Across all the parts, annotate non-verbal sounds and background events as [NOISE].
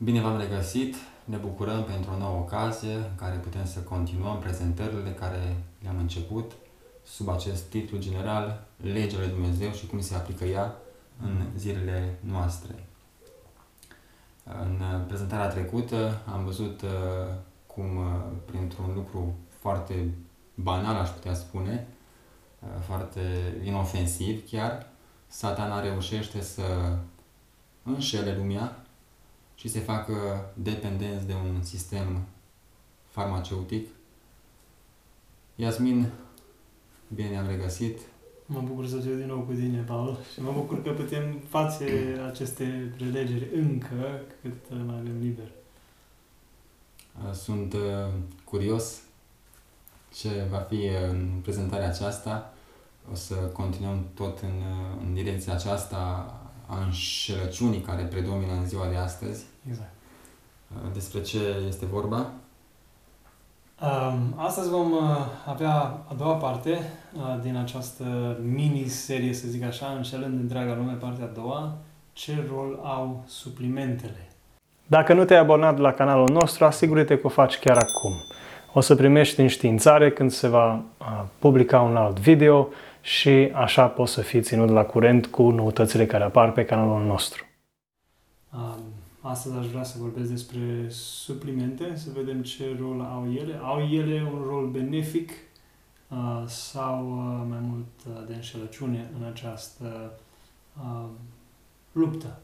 Bine v-am regăsit! Ne bucurăm pentru o nouă ocazie în care putem să continuăm prezentările care le-am început sub acest titlu general Legea lui Dumnezeu și cum se aplică ea în zilele noastre. În prezentarea trecută am văzut uh, cum uh, printr-un lucru foarte banal, aș putea spune, uh, foarte inofensiv chiar, satana reușește să înșele lumea și se facă dependenți de un sistem farmaceutic. Iasmin, bine ne-am regăsit. Mă bucur să fiu din nou cu tine, Paul, și mă bucur că putem face aceste prelegeri încă cât mai avem liber. Sunt uh, curios ce va fi în prezentarea aceasta. O să continuăm tot în, uh, în direcția aceasta a înșelăciunii care predomină în ziua de astăzi. Exact. Uh, despre ce este vorba? Um, astăzi vom uh, avea a doua parte uh, din această mini-serie, să zic așa, înșelând întreaga lume, partea a doua. Ce rol au suplimentele? Dacă nu te-ai abonat la canalul nostru, asigură-te că o faci chiar acum. O să primești înștiințare când se va publica un alt video și așa poți să fii ținut la curent cu noutățile care apar pe canalul nostru. Astăzi aș vrea să vorbesc despre suplimente, să vedem ce rol au ele. Au ele un rol benefic sau mai mult de înșelăciune în această luptă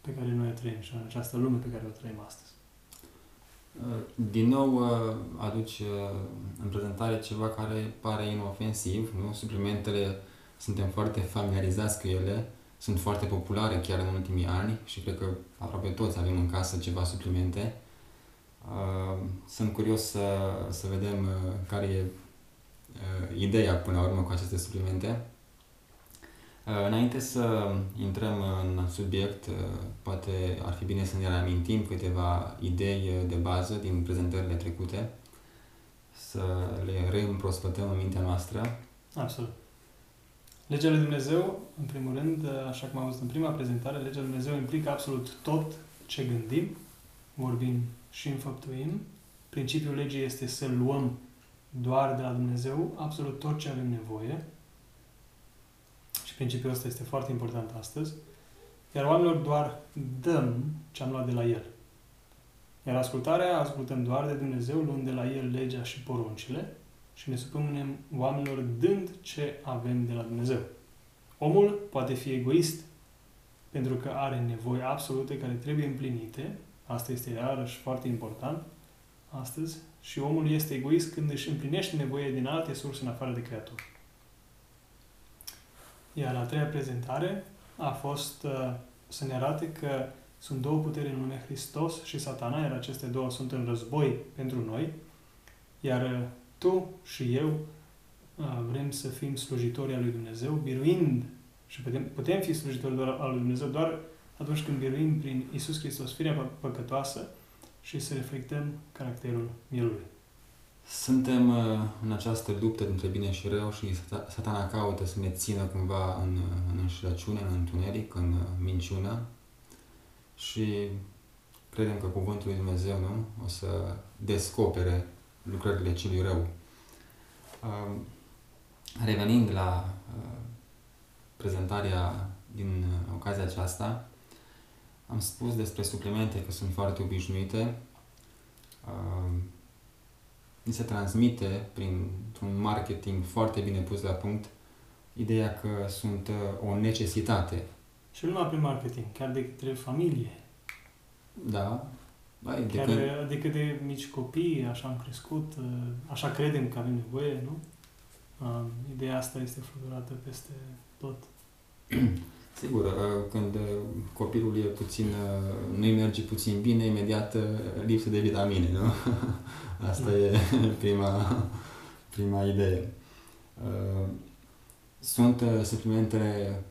pe care noi o trăim și în această lume pe care o trăim astăzi. Din nou aduci în prezentare ceva care pare inofensiv, nu? Suplimentele, suntem foarte familiarizați cu ele, sunt foarte populare chiar în ultimii ani și cred că aproape toți avem în casă ceva suplimente. Sunt curios să, să vedem care e ideea până la urmă cu aceste suplimente. Înainte să intrăm în subiect, poate ar fi bine să ne reamintim câteva idei de bază din prezentările trecute, să le reîmprospătăm în mintea noastră. Absolut. Legea lui Dumnezeu, în primul rând, așa cum am văzut în prima prezentare, legea lui Dumnezeu implică absolut tot ce gândim, vorbim și înfăptuim. Principiul legii este să luăm doar de la Dumnezeu absolut tot ce avem nevoie. Și principiul ăsta este foarte important astăzi. Iar oamenilor doar dăm ce am luat de la El. Iar ascultarea, ascultăm doar de Dumnezeu, luând de la El legea și poruncile și ne supunem oamenilor dând ce avem de la Dumnezeu. Omul poate fi egoist pentru că are nevoi absolute care trebuie împlinite. Asta este iarăși foarte important astăzi. Și omul este egoist când își împlinește nevoie din alte surse în afară de Creator. Iar a treia prezentare a fost uh, să ne arate că sunt două puteri în lume, Hristos și satana, iar aceste două sunt în război pentru noi, iar uh, tu și eu vrem să fim slujitori al lui Dumnezeu, biruind și putem, putem fi slujitori doar al lui Dumnezeu doar atunci când biruim prin Isus Hristos firea păcătoasă și să reflectăm caracterul Mielului. Suntem în această luptă dintre bine și rău și satana caută să ne țină cumva în, în înșelăciune, în întuneric, în minciună și credem că Cuvântul lui Dumnezeu nu? o să descopere lucrările celui rău. Revenind la uh, prezentarea din ocazia aceasta, am spus despre suplimente că sunt foarte obișnuite. Ni se transmite printr-un marketing foarte bine pus la punct ideea că sunt uh, o necesitate. Și nu numai prin marketing, chiar de către familie. Da, Bai, Chiar de, când... adică de mici copii, așa am crescut, uh, așa credem că avem nevoie, nu? Uh, ideea asta este fluturată peste tot. [CLEARS THROAT] Sigur, uh, când copilul e puțin, nu-i merge puțin bine, imediat lipsă de vitamine, nu? [LAUGHS] Asta da. e [LAUGHS] prima, prima idee. Sunt suplimentele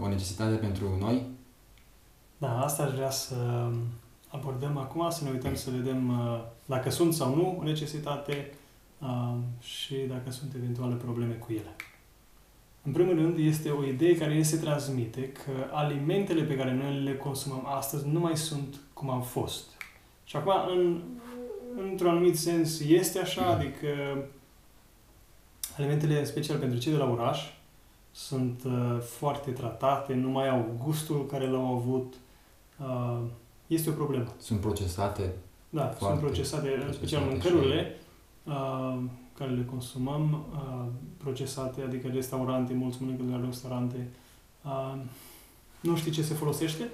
o necesitate pentru noi? Da, asta aș vrea să abordăm acum, să ne uităm să vedem uh, dacă sunt sau nu o necesitate uh, și dacă sunt eventuale probleme cu ele. În primul rând, este o idee care ne se transmite că alimentele pe care noi le consumăm astăzi nu mai sunt cum au fost. Și acum, în, într-un anumit sens, este așa, adică alimentele, special pentru cei de la oraș, sunt uh, foarte tratate, nu mai au gustul care l-au avut. Uh, este o problemă. Sunt procesate? Da, sunt procesate, în special mâncărurile uh, care le consumăm, uh, procesate, adică restaurante, mulți mănâncă de la restaurante. Uh, nu știi ce se folosește,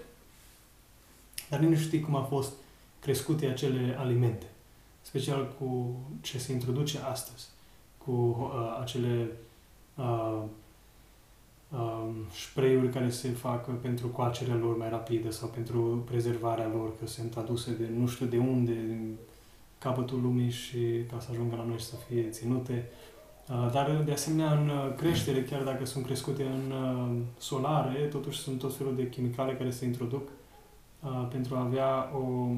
dar nici nu știi cum a fost crescute acele alimente. Special cu ce se introduce astăzi, cu uh, acele uh, um, spray-uri care se fac pentru coacerea lor mai rapidă sau pentru prezervarea lor, că sunt aduse de nu știu de unde, din capătul lumii și ca să ajungă la noi și să fie ținute. Uh, dar, de asemenea, în creștere, chiar dacă sunt crescute în uh, solare, totuși sunt tot felul de chimicale care se introduc uh, pentru a avea o,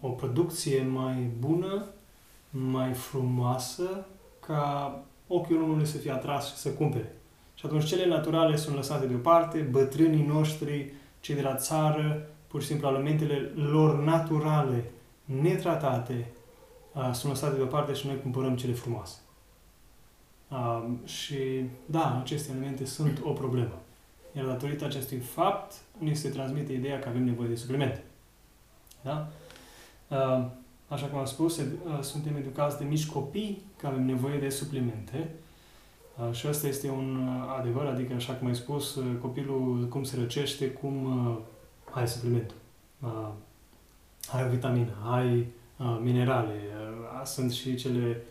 o producție mai bună, mai frumoasă, ca ochiul omului să fie atras și să cumpere. Și atunci cele naturale sunt lăsate deoparte, bătrânii noștri, cei de la țară, pur și simplu alimentele lor naturale, netratate, sunt lăsate deoparte și noi cumpărăm cele frumoase. și da, aceste alimente sunt o problemă. Iar datorită acestui fapt, ni se transmite ideea că avem nevoie de suplimente. Da? așa cum am spus, suntem educați de mici copii că avem nevoie de suplimente. Și asta este un adevăr, adică, așa cum ai spus, copilul cum se răcește, cum ai suplimentul. Ai o vitamină, ai minerale, sunt și cele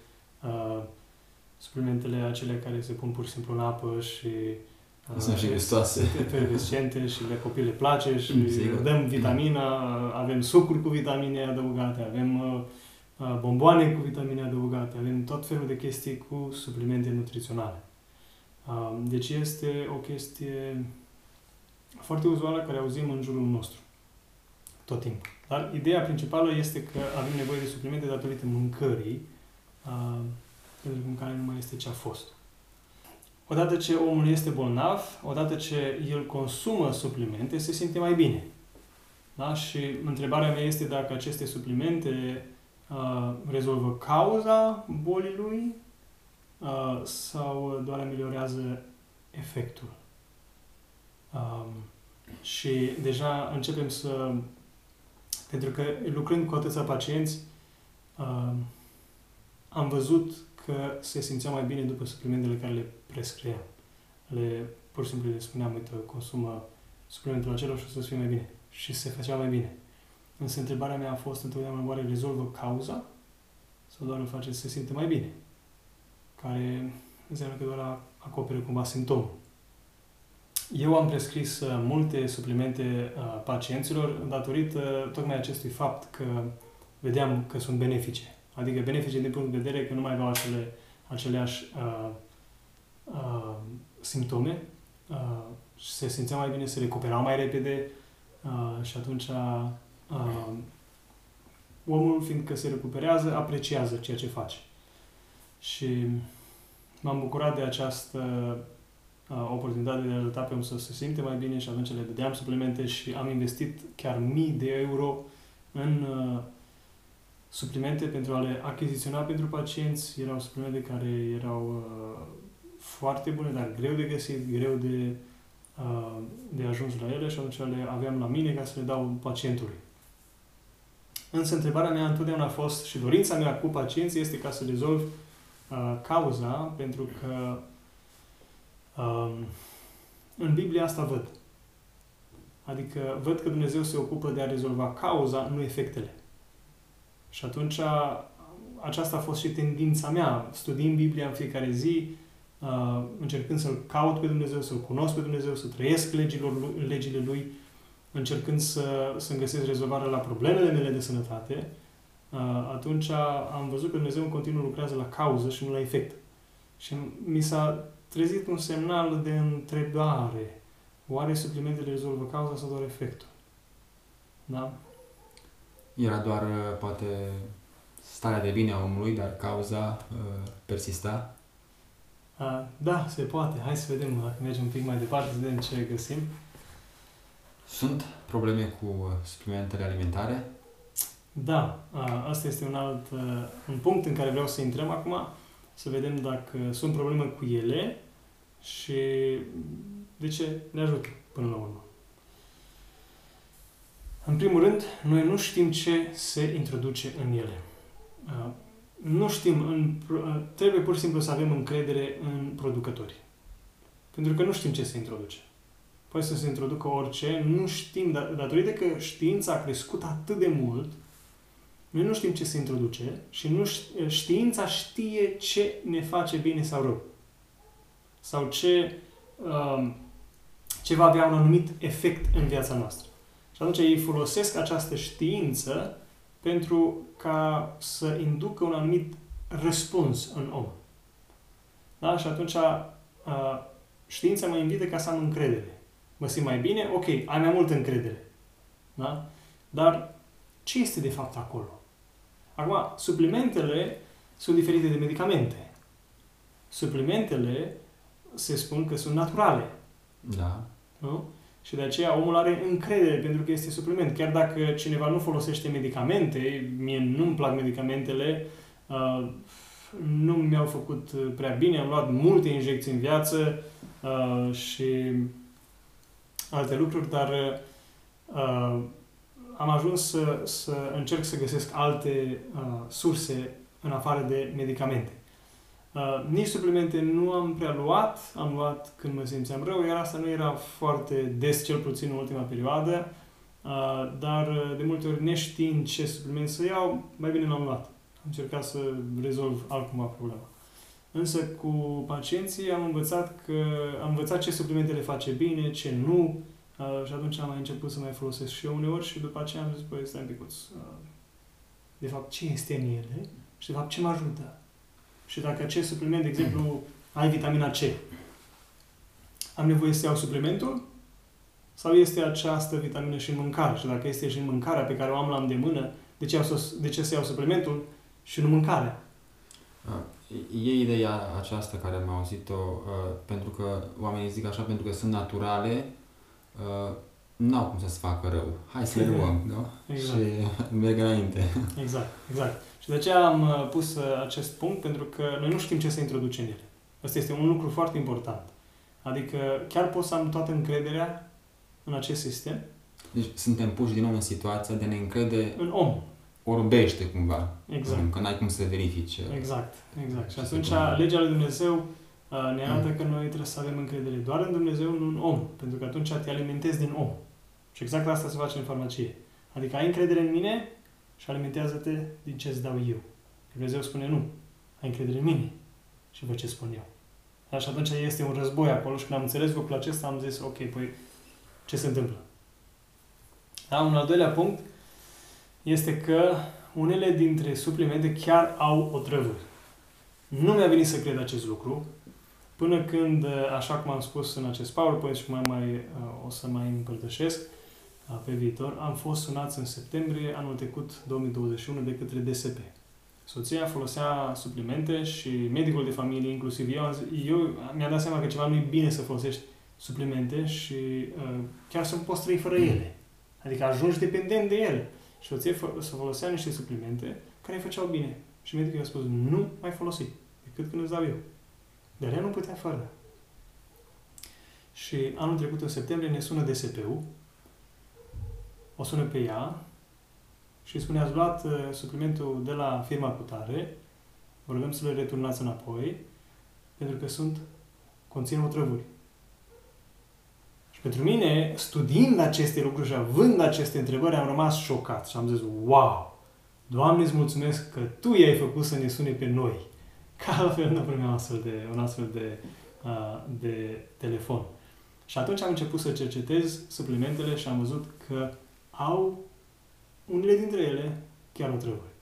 suplimentele acele care se pun pur și simplu în apă și sunt și gustoase. Efervescente și le copii le place și Sigur. dăm vitamina, avem sucuri cu vitamine adăugate, avem uh, uh, bomboane cu vitamine adăugate, avem tot felul de chestii cu suplimente nutriționale. Uh, deci este o chestie foarte uzuală care auzim în jurul nostru tot timpul. Dar ideea principală este că avem nevoie de suplimente datorită mâncării, pentru că mâncarea nu mai este ce a fost. Odată ce omul este bolnav, odată ce el consumă suplimente, se simte mai bine. Da? Și întrebarea mea este dacă aceste suplimente uh, rezolvă cauza bolii lui uh, sau doar ameliorează efectul. Um, și deja începem să... Pentru că lucrând cu atâția pacienți, uh, am văzut că se simțea mai bine după suplimentele care le prescria. Le, pur și simplu le spuneam, uite, consumă suplimentul acela și o să fie mai bine. Și se făcea mai bine. Însă întrebarea mea a fost întotdeauna, oare rezolvă cauza? Sau doar îl face să se simte mai bine? Care înseamnă că doar acopere cumva simptomul. Eu am prescris uh, multe suplimente uh, pacienților datorită tocmai acestui fapt că vedeam că sunt benefice. Adică benefice din punct de vedere că nu mai aveau acele, aceleași uh, uh, simptome uh, și se simțea mai bine, se recuperau mai repede uh, și atunci uh, omul, fiindcă se recuperează, apreciază ceea ce face. Și m-am bucurat de această uh, oportunitate de a ajuta pe om să se simte mai bine și atunci le dădeam suplimente și am investit chiar mii de euro în uh, suplimente pentru a le achiziționa pentru pacienți. Erau suplimente care erau uh, foarte bune, dar greu de găsit, greu de, uh, de ajuns la ele și atunci le aveam la mine ca să le dau pacientului. Însă întrebarea mea întotdeauna a fost și dorința mea cu pacienții este ca să rezolv uh, cauza, pentru că uh, în Biblie asta văd. Adică văd că Dumnezeu se ocupă de a rezolva cauza, nu efectele. Și atunci aceasta a fost și tendința mea, studiind Biblia în fiecare zi, uh, încercând să-L caut pe Dumnezeu, să-L cunosc pe Dumnezeu, să trăiesc legilor, legile Lui, încercând să, să-mi găsesc rezolvarea la problemele mele de sănătate, uh, atunci am văzut că Dumnezeu în continuu lucrează la cauză și nu la efect. Și mi s-a trezit un semnal de întrebare. Oare suplimentele rezolvă cauza sau doar efectul? Da? Era doar, uh, poate, starea de bine a omului, dar cauza uh, persista? Uh, da, se poate. Hai să vedem, dacă mergem un pic mai departe, să vedem ce găsim. Sunt probleme cu suplimentele alimentare? Da, asta este un alt un punct în care vreau să intrăm acum, să vedem dacă sunt probleme cu ele și de ce ne ajută până la urmă. În primul rând, noi nu știm ce se introduce în ele. Nu știm, în, trebuie pur și simplu să avem încredere în producători. Pentru că nu știm ce se introduce. Poate să se introducă orice, nu știm, datorită că știința a crescut atât de mult, noi nu știm ce se introduce și nu știința știe ce ne face bine sau rău. Sau ce, um, ce va avea un anumit efect în viața noastră. Și atunci ei folosesc această știință pentru ca să inducă un anumit răspuns în om. Da? Și atunci uh, știința mă invită ca să am încredere. Mă simt mai bine? Ok, ai mai multă încredere. Da? Dar ce este de fapt acolo? Acum, suplimentele sunt diferite de medicamente. Suplimentele se spun că sunt naturale. Da. Nu? Și de aceea omul are încredere pentru că este supliment. Chiar dacă cineva nu folosește medicamente, mie nu-mi plac medicamentele, uh, nu mi-au făcut prea bine, am luat multe injecții în viață uh, și alte lucruri, dar uh, am ajuns să, să încerc să găsesc alte uh, surse în afară de medicamente. Uh, nici suplimente nu am prea luat, am luat când mă simțeam rău, iar asta nu era foarte des, cel puțin în ultima perioadă, uh, dar uh, de multe ori neștiind ce supliment să iau, mai bine l-am luat. Am încercat să rezolv altcumva problema. Însă cu pacienții am învățat că am învățat ce suplimente le face bine, ce nu, uh, și atunci am mai început să mai folosesc și eu uneori și după aceea am zis, băi, stai un picuț, uh, de fapt ce este în ele și de fapt ce mă ajută. Și dacă acest supliment, de exemplu, ai vitamina C, am nevoie să iau suplimentul? Sau este această vitamină și în mâncare? Și dacă este și în mâncarea pe care o am la îndemână, de ce, de ce să iau suplimentul și nu mâncarea? E ideea aceasta care am auzit-o, uh, pentru că oamenii zic așa, pentru că sunt naturale, uh, n-au cum să-ți facă rău. Hai să [LAUGHS] le luăm, nu? Exact. Și merg înainte. Exact, exact. Și de aceea am uh, pus uh, acest punct, pentru că noi nu știm ce să introduce în ele. Asta este un lucru foarte important. Adică chiar pot să am toată încrederea în acest sistem. Deci suntem puși din nou în situația de ne încrede în om. Orbește cumva. Exact. Că n-ai cum să verifici. Exact, exact. Și atunci legea lui Dumnezeu uh, ne arată că noi trebuie să avem încredere doar în Dumnezeu, nu în om. Pentru că atunci te alimentezi din om. Și exact asta se face în farmacie. Adică ai încredere în mine și alimentează-te din ce îți dau eu. Dumnezeu spune nu. Ai încredere în mine și văd ce spun eu. Așa și atunci este un război acolo și când am înțeles lucrul acesta am zis, ok, păi ce se întâmplă? Da, un al doilea punct este că unele dintre suplimente chiar au otrăvuri. Nu mi-a venit să cred acest lucru, până când, așa cum am spus în acest PowerPoint și mai, mai uh, o să mai împărtășesc, pe viitor, am fost sunați în septembrie anul trecut, 2021, de către DSP. Soția folosea suplimente și medicul de familie, inclusiv eu, eu mi-am dat seama că ceva nu e bine să folosești suplimente și uh, chiar să poți trăi fără ele. Adică ajungi dependent de ele. Și soția să folosea niște suplimente care îi făceau bine. Și medicul i-a spus, nu mai folosi, decât când îți dau eu. Dar ea nu putea fără. Și anul trecut, în septembrie, ne sună DSP-ul o sună pe ea și îi spune, ați luat uh, suplimentul de la firma cu tare, vă rugăm să le returnați înapoi, pentru că sunt, conțin otrăvuri. Și pentru mine, studiind aceste lucruri și având aceste întrebări, am rămas șocat și am zis, wow! Doamne, îți mulțumesc că Tu i-ai făcut să ne sune pe noi. [LAUGHS] Ca altfel nu primeam astfel de, un astfel de, uh, de telefon. Și atunci am început să cercetez suplimentele și am văzut că au unele dintre ele chiar otrăvuri.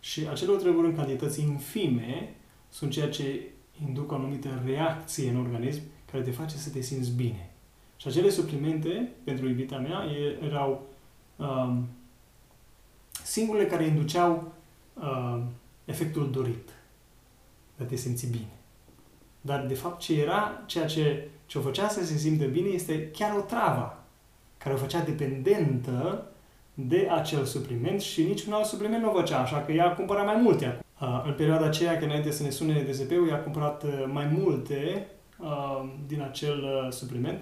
Și acele otrăvuri în cantități infime sunt ceea ce induc o anumită reacție în organism care te face să te simți bine. Și acele suplimente, pentru iubita mea, erau um, singurele care induceau um, efectul dorit, de a te simți bine. Dar, de fapt, ce era, ceea ce, ce o făcea să se simtă bine este chiar o travă care o făcea dependentă de acel supliment și niciun alt supliment nu o făcea, așa că ea cumpăra mai multe. Uh, în perioada aceea, când înainte să ne sune DSP-ul, ea a cumpărat uh, mai multe uh, din acel uh, supliment,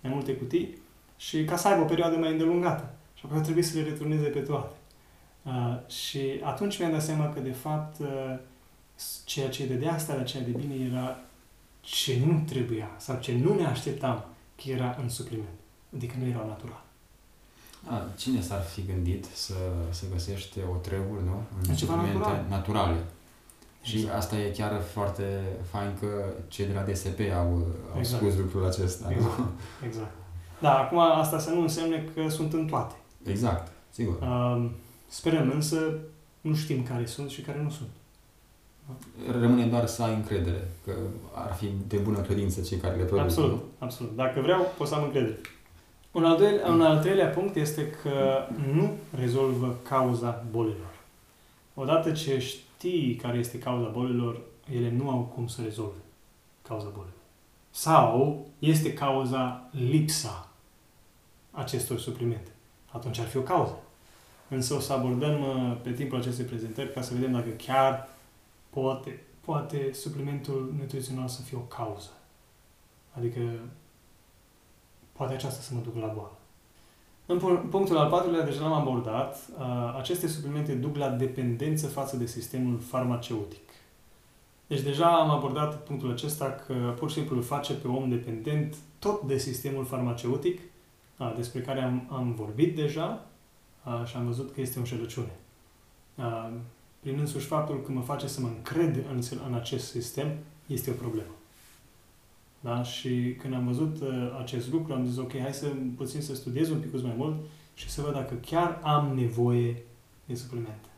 mai multe cutii, și ca să aibă o perioadă mai îndelungată. Și apoi a trebuit să le returneze pe toate. Uh, și atunci mi-am dat seama că, de fapt, uh, ceea ce dădea starea aceea de bine era ce nu trebuia sau ce nu ne așteptam că era în supliment. Adică nu era natural. A, cine s-ar fi gândit să, să găsește o treburi, nu? În ceva natural. naturale. Și exact. asta e chiar foarte fain că cei de la DSP au, au exact. spus lucrul acesta. Exact. Nu? exact. Da, acum asta să nu însemne că sunt în toate. Exact, sigur. Uh, sperăm însă, nu știm care sunt și care nu sunt. Rămâne doar să ai încredere, că ar fi de bună credință cei care le produc. Absolut, nu? absolut. Dacă vreau, pot să am încredere. Un al, doilea, un al treilea punct este că nu rezolvă cauza bolilor. Odată ce știi care este cauza bolilor, ele nu au cum să rezolve cauza bolilor. Sau este cauza lipsa acestor suplimente. Atunci ar fi o cauză. Însă o să abordăm uh, pe timpul acestei prezentări ca să vedem dacă chiar poate, poate suplimentul nutrițional să fie o cauză. Adică poate aceasta să mă ducă la boală. În punctul al patrulea, deja l-am abordat, uh, aceste suplimente duc la dependență față de sistemul farmaceutic. Deci deja am abordat punctul acesta că pur și simplu îl face pe om dependent tot de sistemul farmaceutic, uh, despre care am, am vorbit deja uh, și am văzut că este o înșelăciune. Prin însuși faptul că mă face să mă încred în, în acest sistem, este o problemă. Da? Și când am văzut uh, acest lucru, am zis, ok, hai să puțin să studiez un pic mai mult și să văd dacă chiar am nevoie de suplimente.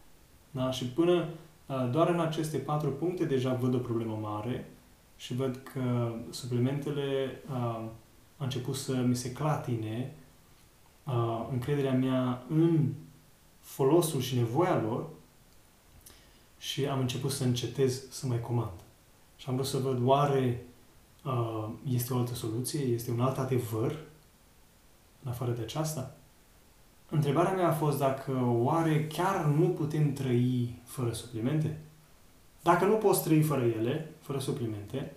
Da? Și până uh, doar în aceste patru puncte deja văd o problemă mare și văd că suplimentele uh, a început să mi se clatine uh, încrederea mea în folosul și nevoia lor și am început să încetez să mai comand. Și am vrut să văd oare Uh, este o altă soluție? Este un alt adevăr în afară de aceasta? Întrebarea mea a fost dacă oare chiar nu putem trăi fără suplimente? Dacă nu poți trăi fără ele, fără suplimente,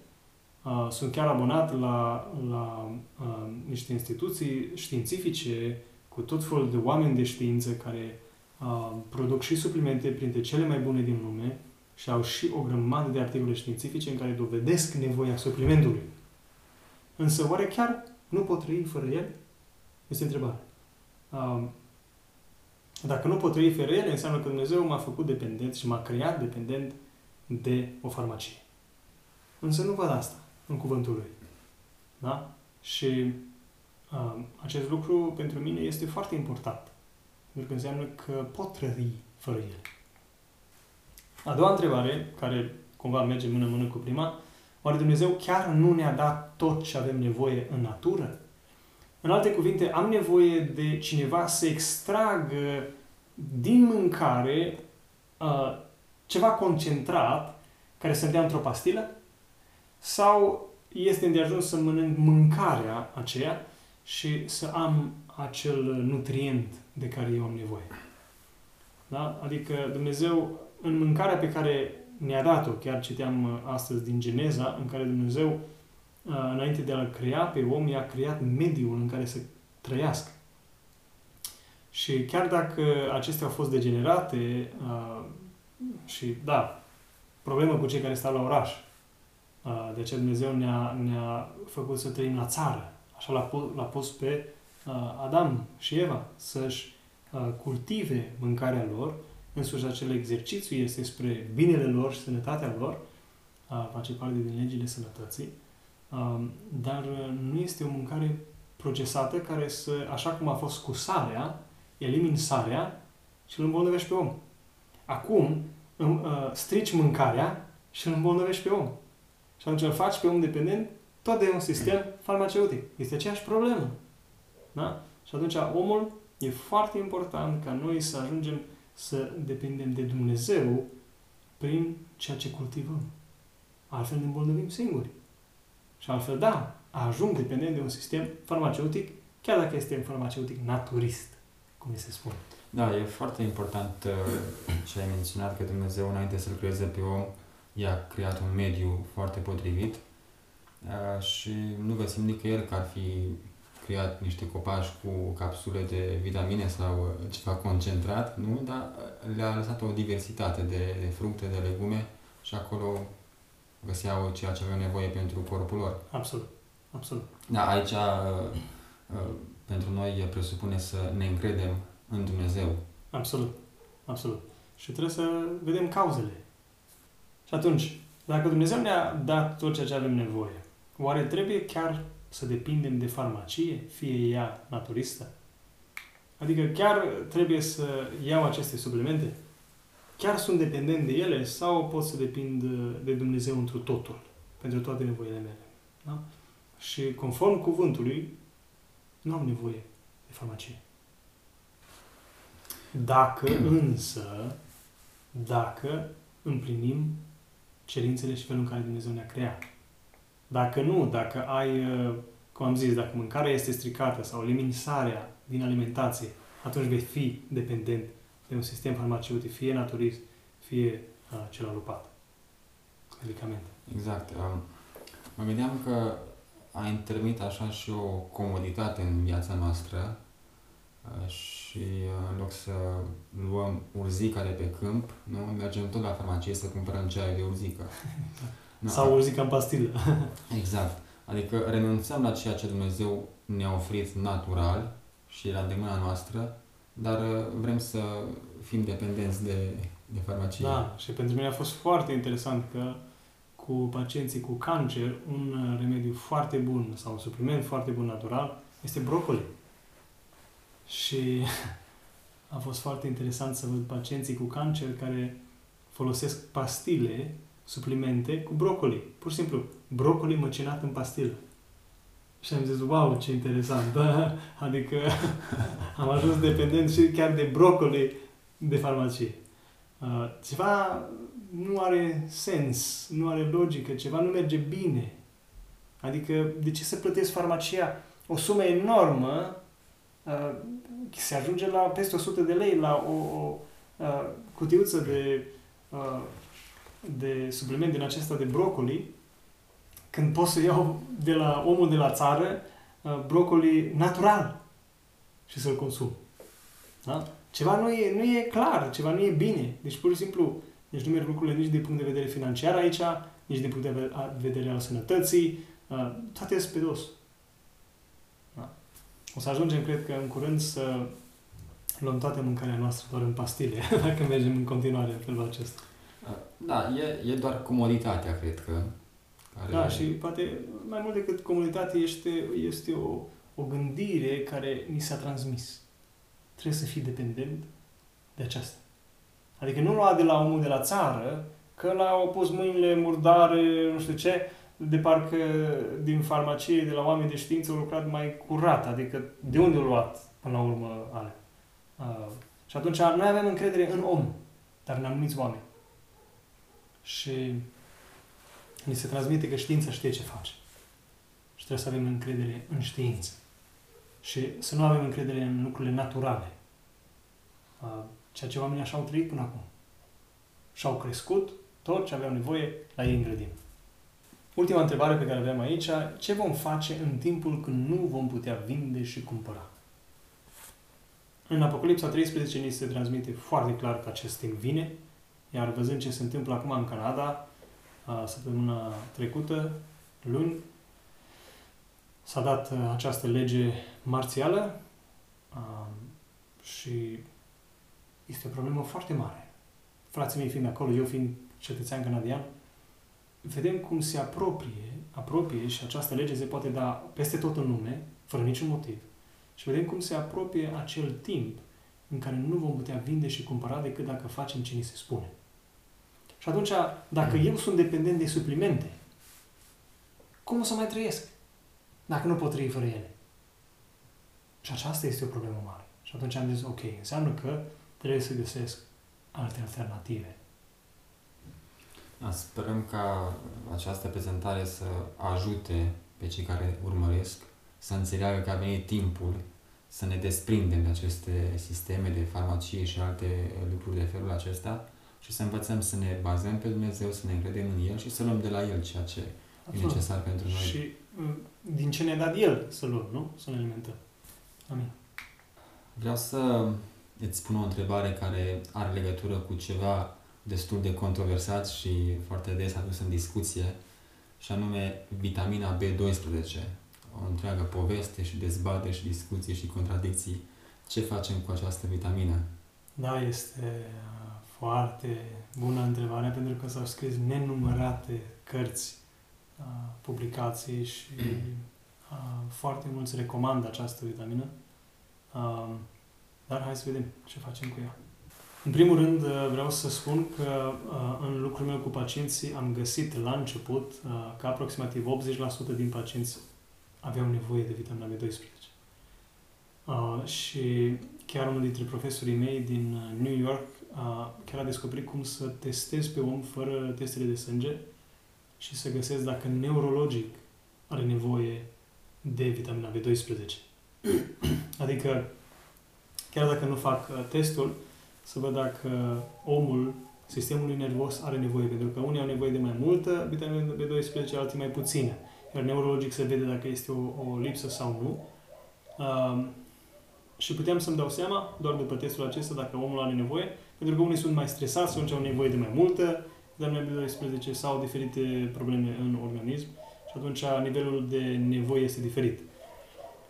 uh, sunt chiar abonat la, la uh, niște instituții științifice cu tot felul de oameni de știință care uh, produc și suplimente printre cele mai bune din lume, și au și o grămadă de articole științifice în care dovedesc nevoia suplimentului. Însă oare chiar nu pot trăi fără el? Este întrebarea. Dacă nu pot trăi fără el, înseamnă că Dumnezeu m-a făcut dependent și m-a creat dependent de o farmacie. Însă nu văd asta în cuvântul lui. Da? Și uh, acest lucru pentru mine este foarte important. Pentru că înseamnă că pot trăi fără el. A doua întrebare, care cumva merge mână-mână cu prima, oare Dumnezeu chiar nu ne-a dat tot ce avem nevoie în natură? În alte cuvinte, am nevoie de cineva să extragă din mâncare uh, ceva concentrat care să dea într-o pastilă? Sau este îndeajuns să mănânc mâncarea aceea și să am acel nutrient de care eu am nevoie? Da? Adică Dumnezeu în mâncarea pe care ne-a dat-o, chiar citeam uh, astăzi din Geneza, în care Dumnezeu, uh, înainte de a-l crea pe om, i-a creat mediul în care să trăiască. Și chiar dacă acestea au fost degenerate, uh, și da, problemă cu cei care stau la oraș, de aceea Dumnezeu ne-a, ne-a făcut să trăim la țară. Așa l-a pus, l-a pus pe Adam și Eva să-și cultive mâncarea lor însuși acel exercițiu este spre binele lor și sănătatea lor, face parte din legile sănătății, dar nu este o mâncare procesată care să, așa cum a fost cu sarea, elimini sarea și îl îmbolnăvești pe om. Acum strici mâncarea și îl îmbolnăvești pe om. Și atunci îl faci pe om dependent tot de un sistem farmaceutic. Este aceeași problemă. Da? Și atunci omul e foarte important ca noi să ajungem să depindem de Dumnezeu prin ceea ce cultivăm. Altfel ne îmbolnăvim singuri. Și altfel, da, ajung dependent de un sistem farmaceutic chiar dacă este un farmaceutic naturist, cum se spune. Da, e foarte important uh, ce ai menționat, că Dumnezeu, înainte să-l creeze pe om, i-a creat un mediu foarte potrivit uh, și nu găsim nicăieri că ar fi creat niște copaci cu capsule de vitamine sau uh, ceva concentrat, nu? Dar le-a lăsat o diversitate de, de fructe, de legume și acolo găseau ceea ce aveau nevoie pentru corpul lor. Absolut. Absolut. Da, aici pentru noi presupune să ne încredem în Dumnezeu. Absolut. Absolut. Și trebuie să vedem cauzele. Și atunci, dacă Dumnezeu ne-a dat tot ceea ce avem nevoie, oare trebuie chiar să depindem de farmacie, fie ea naturistă? Adică chiar trebuie să iau aceste suplimente? Chiar sunt dependent de ele sau pot să depind de Dumnezeu întru totul, pentru toate nevoile mele? Da? Și conform cuvântului, nu am nevoie de farmacie. Dacă [CLEARS THROAT] însă, dacă împlinim cerințele și felul în care Dumnezeu ne-a creat. Dacă nu, dacă ai, uh, cum am zis, dacă mâncarea este stricată sau eliminarea din alimentație, atunci vei fi dependent de un sistem farmaceutic, fie naturist, fie uh, cel alupat. Medicamente. Exact. Um, mă gândeam că a intervenit așa și o comoditate în viața noastră uh, și uh, în loc să luăm urzica de pe câmp, nu, mergem tot la farmacie să cumpărăm ceai de urzică. [LAUGHS] Da. Sau urzica în pastilă. [LAUGHS] exact. Adică renunțăm la ceea ce Dumnezeu ne-a oferit natural și la îndemâna noastră, dar uh, vrem să fim dependenți de, de farmacie. Da, și pentru mine a fost foarte interesant că cu pacienții cu cancer, un remediu foarte bun sau un supliment foarte bun natural este brocoli. Și [LAUGHS] a fost foarte interesant să văd pacienții cu cancer care folosesc pastile, suplimente cu brocoli. Pur și simplu, brocoli măcinat în pastilă. Și am zis, wow, ce interesant, da? [LAUGHS] Adică [LAUGHS] am ajuns dependent și chiar de brocoli de farmacie. Uh, ceva nu are sens, nu are logică, ceva nu merge bine. Adică, de ce să plătesc farmacia o sumă enormă, uh, se ajunge la peste 100 de lei la o, o uh, cutiuță de, uh, de supliment din acesta de brocoli, când pot să iau de la omul de la țară uh, brocoli natural și să-l consum. Da? Ceva nu e, nu e clar, ceva nu e bine. Deci, pur și simplu, deci nu merg lucrurile nici din punct de vedere financiar aici, nici din punct de vedere al sănătății, toate sunt pe dos. Da. O să ajungem, cred că, în curând să luăm toată mâncarea noastră doar în pastile, [LAUGHS] dacă mergem în continuare în felul acesta. Da, e, e doar comoditatea, cred că. Care... Da, și poate mai mult decât comoditate este, este o, o gândire care ni s-a transmis. Trebuie să fii dependent de aceasta. Adică nu lua de la omul de la țară, că l-au pus mâinile murdare, nu știu ce, de parcă din farmacie, de la oameni de știință, au lucrat mai curat. Adică de unde au luat până la urmă ale? Uh, și atunci noi avem încredere în om, dar în anumiți oameni. Și ni se transmite că știința știe ce face. Și trebuie să avem încredere în știință. Și să nu avem încredere în lucrurile naturale. Uh, ceea ce oamenii așa au trăit până acum. Și au crescut tot ce aveau nevoie la ei în grădină. Ultima întrebare pe care avem aici, ce vom face în timpul când nu vom putea vinde și cumpăra? În Apocalipsa 13 ni se transmite foarte clar că acest timp vine, iar văzând ce se întâmplă acum în Canada, săptămâna trecută, luni, s-a dat această lege marțială și este o problemă foarte mare. Frații mei fiind acolo, eu fiind cetățean canadian, vedem cum se apropie, apropie și această lege se poate da peste tot în lume, fără niciun motiv. Și vedem cum se apropie acel timp în care nu vom putea vinde și cumpăra decât dacă facem ce ni se spune. Și atunci, dacă eu sunt dependent de suplimente, cum o să mai trăiesc? Dacă nu pot trăi fără ele. Și aceasta este o problemă mare. Și atunci am zis, ok, înseamnă că trebuie să găsesc alte alternative. Da, sperăm ca această prezentare să ajute pe cei care urmăresc să înțeleagă că a venit timpul să ne desprindem de aceste sisteme de farmacie și alte lucruri de felul acesta și să învățăm să ne bazăm pe Dumnezeu, să ne încredem în El și să luăm de la El ceea ce Absolut. e necesar pentru noi. Și uh, din ce ne-a dat El să luăm, nu? Să ne alimentăm. Amin. Vreau să îți spun o întrebare care are legătură cu ceva destul de controversat și foarte des adus în discuție, și anume vitamina B12. O întreagă poveste și dezbatere și discuții și contradicții. Ce facem cu această vitamină? Da, este uh, foarte bună întrebare pentru că s-au scris nenumărate cărți, uh, publicații și uh, foarte mulți recomandă această vitamină. Dar hai să vedem ce facem cu ea. În primul rând, uh, vreau să spun că uh, în lucrul meu cu pacienții am găsit la început uh, că aproximativ 80% din pacienți aveau nevoie de vitamina B12. Și chiar unul dintre profesorii mei din New York chiar a descoperit cum să testez pe om fără testele de sânge și să găsesc dacă neurologic are nevoie de vitamina B12. [CLEARS THROAT] adică, chiar dacă nu fac testul, să văd dacă omul sistemului nervos are nevoie, pentru că unii au nevoie de mai multă vitamină B12, alții mai puțină. Iar neurologic se vede dacă este o, o lipsă sau nu. Uh, și puteam să-mi dau seama, doar după testul acesta, dacă omul are nevoie, pentru că unii sunt mai stresați, atunci au nevoie de mai multă vitamina B12 sau diferite probleme în organism și atunci nivelul de nevoie este diferit.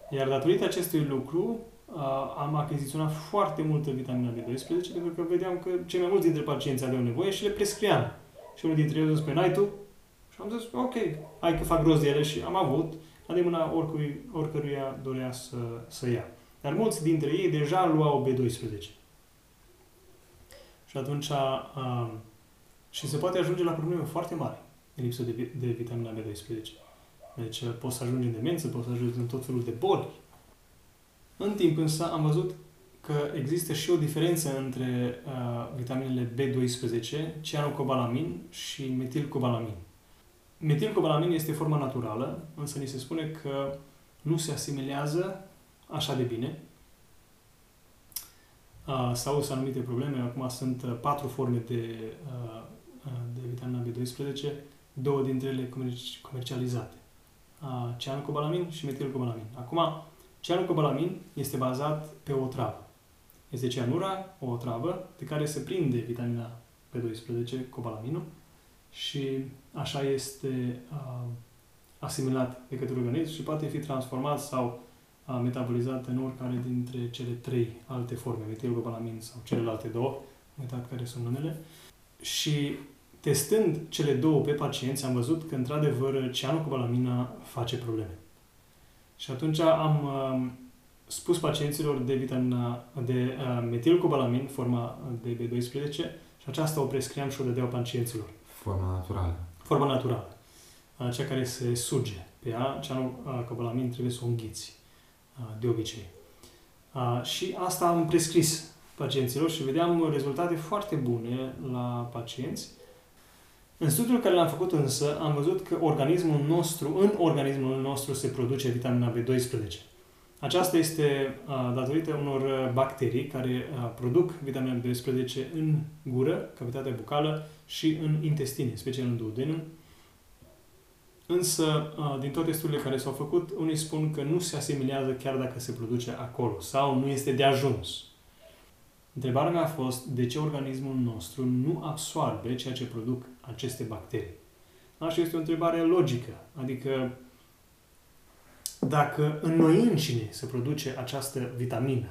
Iar datorită acestui lucru, am achiziționat foarte multă vitamina B12 pentru că vedeam că cei mai mulți dintre pacienți aveau nevoie și le prescriam. Și unul dintre ei a zis, pe n-ai tu? Și am zis, ok, hai că fac rost de ele și am avut, la de mâna oricui, oricăruia dorea să, să ia. Dar mulți dintre ei deja luau B12. Și atunci, uh, și se poate ajunge la probleme foarte mari în lipsă de, de vitamina B12. Deci poți să ajungi în demență, poți să ajungi în tot felul de boli, în timp însă am văzut că există și o diferență între uh, vitaminele B12, cianocobalamin și metilcobalamin. Metilcobalamin este forma naturală, însă ni se spune că nu se asimilează așa de bine. Uh, sau sunt anumite probleme, acum sunt uh, patru forme de, uh, uh de vitamina B12, două dintre ele comercializate. Uh, cianocobalamin și metilcobalamin. Acum, Cianocobalamin este bazat pe o travă. Este cianura, o travă, de care se prinde vitamina B12, cobalaminul, și așa este uh, asimilat de către organism și poate fi transformat sau uh, metabolizat în oricare dintre cele trei alte forme, metilcobalamin sau celelalte două, am uitat care sunt numele. Și testând cele două pe pacienți, am văzut că, într-adevăr, cianocobalamina face probleme. Și atunci am uh, spus pacienților de vitamina, de uh, metilcobalamin, forma de B12, și aceasta o prescriam și o dădeau pacienților. Forma naturală. Forma naturală. Uh, cea care se suge pe ea, cea uh, cobalamin trebuie să o înghiți, uh, de obicei. Uh, și asta am prescris pacienților și vedeam rezultate foarte bune la pacienți în studiul care l-am făcut însă, am văzut că organismul nostru, în organismul nostru se produce vitamina B12. Aceasta este uh, datorită unor bacterii care uh, produc vitamina B12 în gură, cavitatea bucală și în intestine, special în duodenum. Însă, uh, din toate studiile care s-au făcut, unii spun că nu se asimilează chiar dacă se produce acolo sau nu este de ajuns. Întrebarea mea a fost de ce organismul nostru nu absorbe ceea ce produc aceste bacterii. Așa este o întrebare logică. Adică dacă în noi înșine se produce această vitamină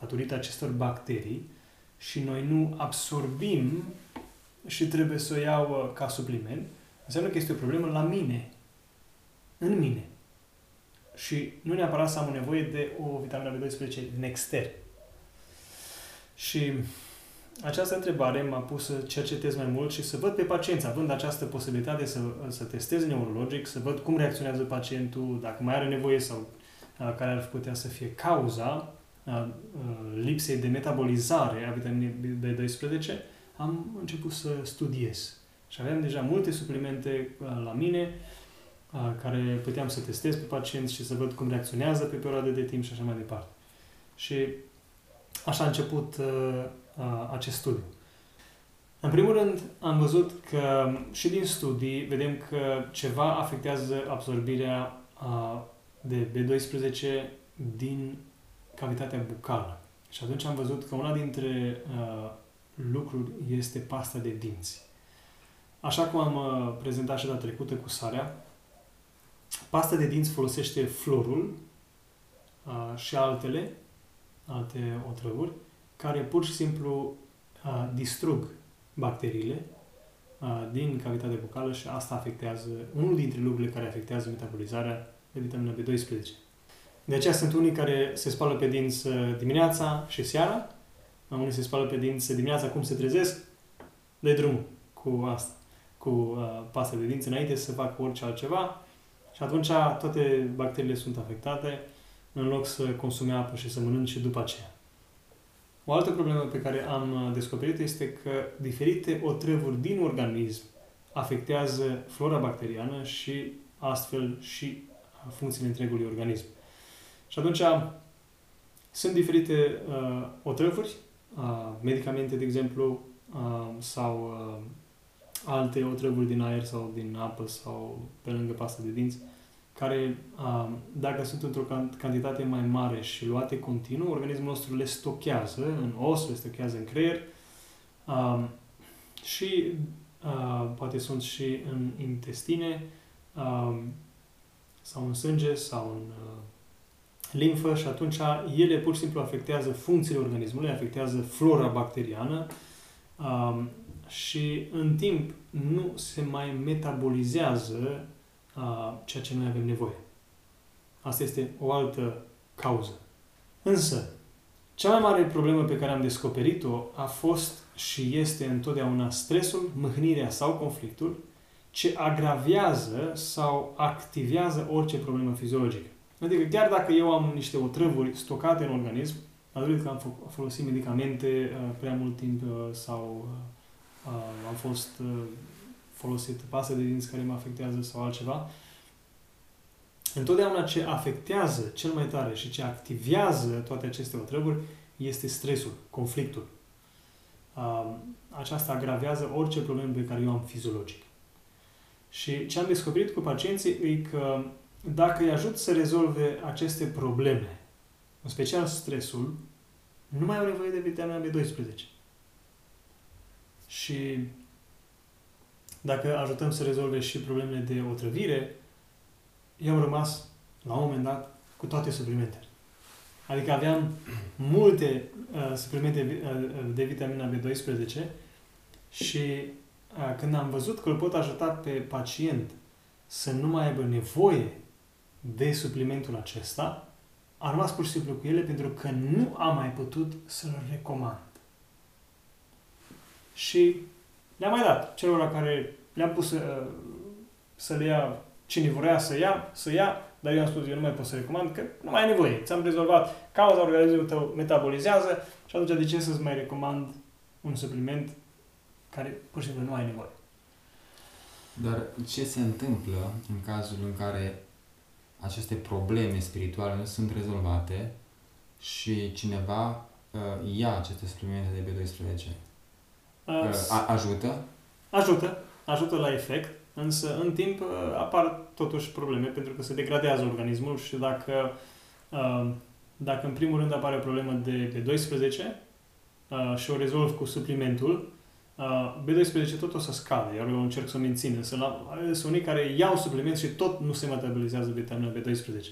datorită acestor bacterii și noi nu absorbim și trebuie să o iau uh, ca supliment, înseamnă că este o problemă la mine, în mine. Și nu neapărat să am nevoie de o vitamină B12 din extern. Și această întrebare m-a pus să cercetez mai mult și să văd pe pacienți, având această posibilitate să, să testez neurologic, să văd cum reacționează pacientul, dacă mai are nevoie sau a, care ar putea să fie cauza a, a, lipsei de metabolizare a vitaminei B12, am început să studiez. Și aveam deja multe suplimente a, la mine care puteam să testez pe pacienți și să văd cum reacționează pe perioade de timp și așa mai departe. Și așa a început acest studiu. În primul rând, am văzut că și din studii vedem că ceva afectează absorbirea de B12 din cavitatea bucală. Și atunci am văzut că una dintre uh, lucruri este pasta de dinți. Așa cum am uh, prezentat și data trecută cu sarea, pasta de dinți folosește florul uh, și altele, alte otrăvuri, care pur și simplu uh, distrug bacteriile uh, din cavitatea bucală și asta afectează, unul dintre lucrurile care afectează metabolizarea de vitamina B12. De aceea sunt unii care se spală pe dinți uh, dimineața și seara, unii se spală pe dinți dimineața cum se trezesc, de drum cu asta, cu uh, pasta de dinți înainte să facă orice altceva și atunci toate bacteriile sunt afectate în loc să consume apă și să mănânce după aceea. O altă problemă pe care am uh, descoperit este că diferite otrăvuri din organism afectează flora bacteriană și astfel și funcțiile întregului organism. Și atunci sunt diferite uh, otrăvuri, uh, medicamente, de exemplu, uh, sau uh, alte otrăvuri din aer sau din apă sau pe lângă pasta de dinți, care, uh, dacă sunt într-o cantitate mai mare și luate continuu, organismul nostru le stochează în os, le stochează în creier uh, și uh, poate sunt și în intestine uh, sau în sânge sau în uh, limfă și atunci ele pur și simplu afectează funcțiile organismului, afectează flora bacteriană um, și în timp nu se mai metabolizează uh, ceea ce noi avem nevoie. Asta este o altă cauză. Însă, cea mai mare problemă pe care am descoperit-o a fost și este întotdeauna stresul, mâhnirea sau conflictul, ce agravează sau activează orice problemă fiziologică. Adică chiar dacă eu am niște otrăvuri stocate în organism, datorită că am folosit medicamente uh, prea mult timp uh, sau uh, am fost folosit pasă de dinți care mă afectează sau altceva, întotdeauna ce afectează cel mai tare și ce activează toate aceste otrăvuri este stresul, conflictul. Aceasta agravează orice problemă pe care eu am fiziologic. Și ce am descoperit cu pacienții e că dacă îi ajut să rezolve aceste probleme, în special stresul, nu mai au nevoie de vitamina B12. Și dacă ajutăm să rezolve și problemele de otrăvire, i am rămas, la un moment dat, cu toate suplimentele. Adică aveam multe uh, suplimente uh, de vitamina B12 și uh, când am văzut că îl pot ajuta pe pacient să nu mai aibă nevoie de suplimentul acesta, a rămas pur și simplu cu ele pentru că nu am mai putut să-l recomand. Și le-am mai dat celor care le-am pus să, să le ia cine vrea să ia, să ia, dar eu am spus, eu nu mai pot să recomand, că nu mai ai nevoie. Ți-am rezolvat cauza, organismul tău metabolizează și atunci de ce să-ți mai recomand un supliment care pur și simplu nu ai nevoie. Dar ce se întâmplă în cazul în care aceste probleme spirituale nu sunt rezolvate și cineva uh, ia aceste suplimente de B12. Uh, uh ajută? Ajută, ajută la efect, însă în timp uh, apar totuși probleme pentru că se degradează organismul și dacă, uh, dacă în primul rând apare o problemă de B12 uh, și o rezolv cu suplimentul, Uh, B12 tot o să scadă, iar eu încerc să o mențin. Însă la, sunt unii care iau supliment și tot nu se metabolizează vitamina B12.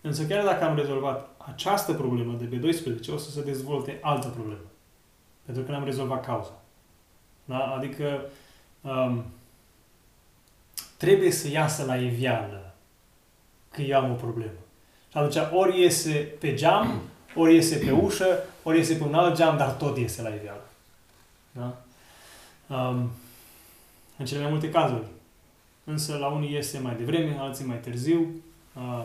Însă chiar dacă am rezolvat această problemă de B12, o să se dezvolte altă problemă. Pentru că n-am rezolvat cauza. Da? Adică um, trebuie să iasă la iveală că eu am o problemă. Și atunci ori iese pe geam, ori iese pe ușă, ori iese pe un alt geam, dar tot iese la iveală. Da? um, în cele mai multe cazuri. Însă la unii iese mai devreme, alții mai târziu, uh,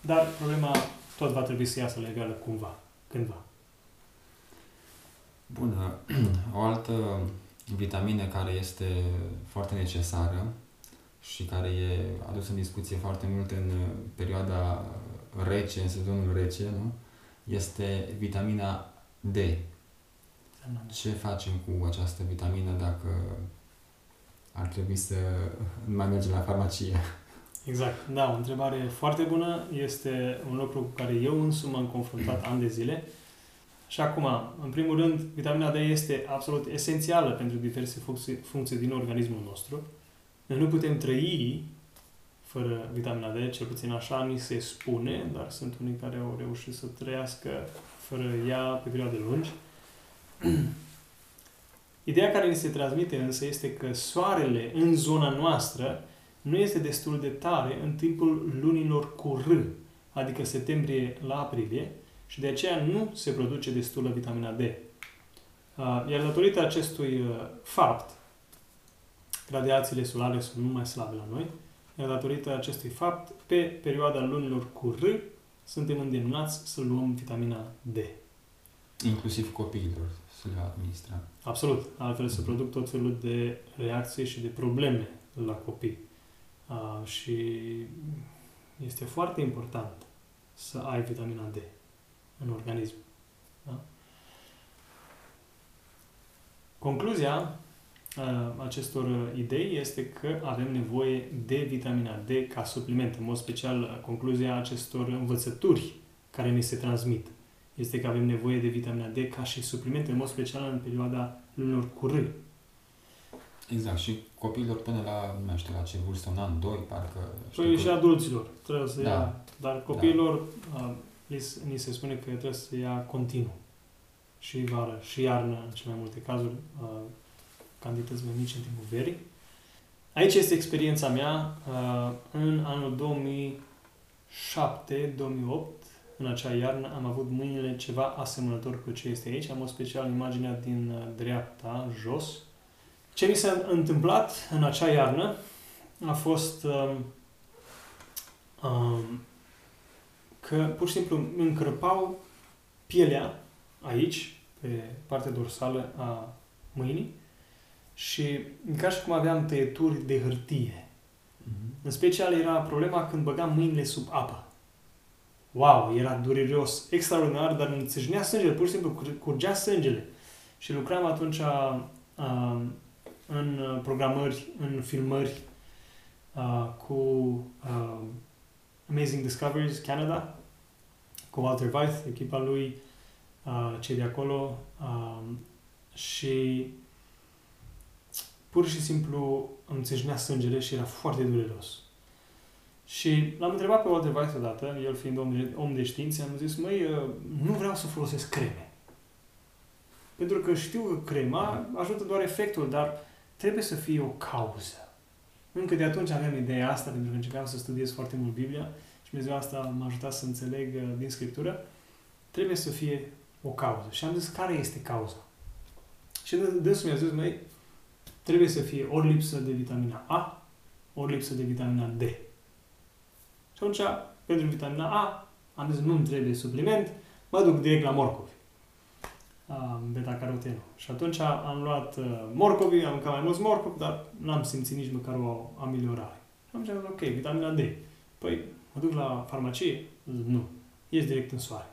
dar problema tot va trebui să iasă legală cumva, cândva. Bun, [CLEARS THROAT] o altă vitamină care este foarte necesară și care e adus în discuție foarte mult în uh, perioada rece, în sezonul rece, nu? este vitamina D. Ce facem cu această vitamină dacă ar trebui să mai mergem la farmacie? [LAUGHS] Exact. Da, o întrebare foarte bună. Este un lucru cu care eu însumi m-am confruntat [CLEARS THROAT] ani de zile. Și acum, în primul rând, vitamina D este absolut esențială pentru diverse funcții, funcții din organismul nostru. Noi nu putem trăi fără vitamina D, cel puțin așa ni se spune, dar sunt unii care au reușit să trăiască fără ea pe perioade lungi. [CLEARS THROAT] Ideea care ni se transmite însă este că soarele în zona noastră nu este destul de tare în timpul lunilor cu R, adică septembrie la aprilie, și de aceea nu se produce destulă vitamina D. Iar datorită acestui fapt, radiațiile solare sunt mult mai slabe la noi, iar datorită acestui fapt, pe perioada lunilor cu R, suntem îndemnați să luăm vitamina D. Inclusiv copiilor să le administra. Absolut. Altfel se produc tot felul de reacții și de probleme la copii. Uh, și este foarte important să ai vitamina D în organism. Da? Concluzia uh, acestor idei este că avem nevoie de vitamina D ca supliment. În mod special, concluzia acestor învățături care ni se transmit este că avem nevoie de vitamina D ca și supliment, în mod special în perioada lunilor cu R. Exact, și copiilor până la, nu știu, la ce vârstă, un an, doi, parcă... Păi și că... adulților trebuie să da. ia, dar copiilor da. Ni se spune că trebuie să ia continuu. Și vară, și iarnă, în cele mai multe cazuri, cantități mai mici în timpul verii. Aici este experiența mea în anul 2007-2008, în acea iarnă, am avut mâinile ceva asemănător cu ce este aici. Am o special imaginea din dreapta, jos, ce mi s-a întâmplat în acea iarnă a fost um, um, că pur și simplu încărpau pielea aici, pe partea dorsală a mâinii și ca și cum aveam tăieturi de hârtie. Mm-hmm. În special era problema când băgam mâinile sub apă. Wow, era dureros, extraordinar, dar îmi țâșnea sângele, pur și simplu curgea sângele. Și lucram atunci uh, în uh, programări, în filmări uh, cu uh, Amazing Discoveries Canada, cu Walter Weith, echipa lui, uh, cei de acolo uh, și pur și simplu îmi țâșnea sângele și era foarte dureros. Și l-am întrebat pe Walter Weiss odată, el fiind om de, om de știință, am zis, măi, uh, nu vreau să folosesc creme. Pentru că știu că crema ajută doar efectul, dar trebuie să fie o cauză. Încă de atunci aveam ideea asta, pentru că începeam să studiez foarte mult Biblia și Dumnezeu asta m-a ajutat să înțeleg uh, din Scriptură. Trebuie să fie o cauză. Și am zis, care este cauza? Și dânsul mi-a zis, măi, trebuie să fie ori lipsă de vitamina A, ori lipsă de vitamina D. Și atunci, pentru vitamina A, am zis, nu-mi trebuie supliment, mă duc direct la morcovi beta-carotenul. Și atunci am luat uh, morcovi, am mâncat mai mulți morcovi, dar n-am simțit nici măcar o ameliorare. Și am zis, ok, vitamina D. Păi, mă duc la farmacie? Nu. Ies direct în soare.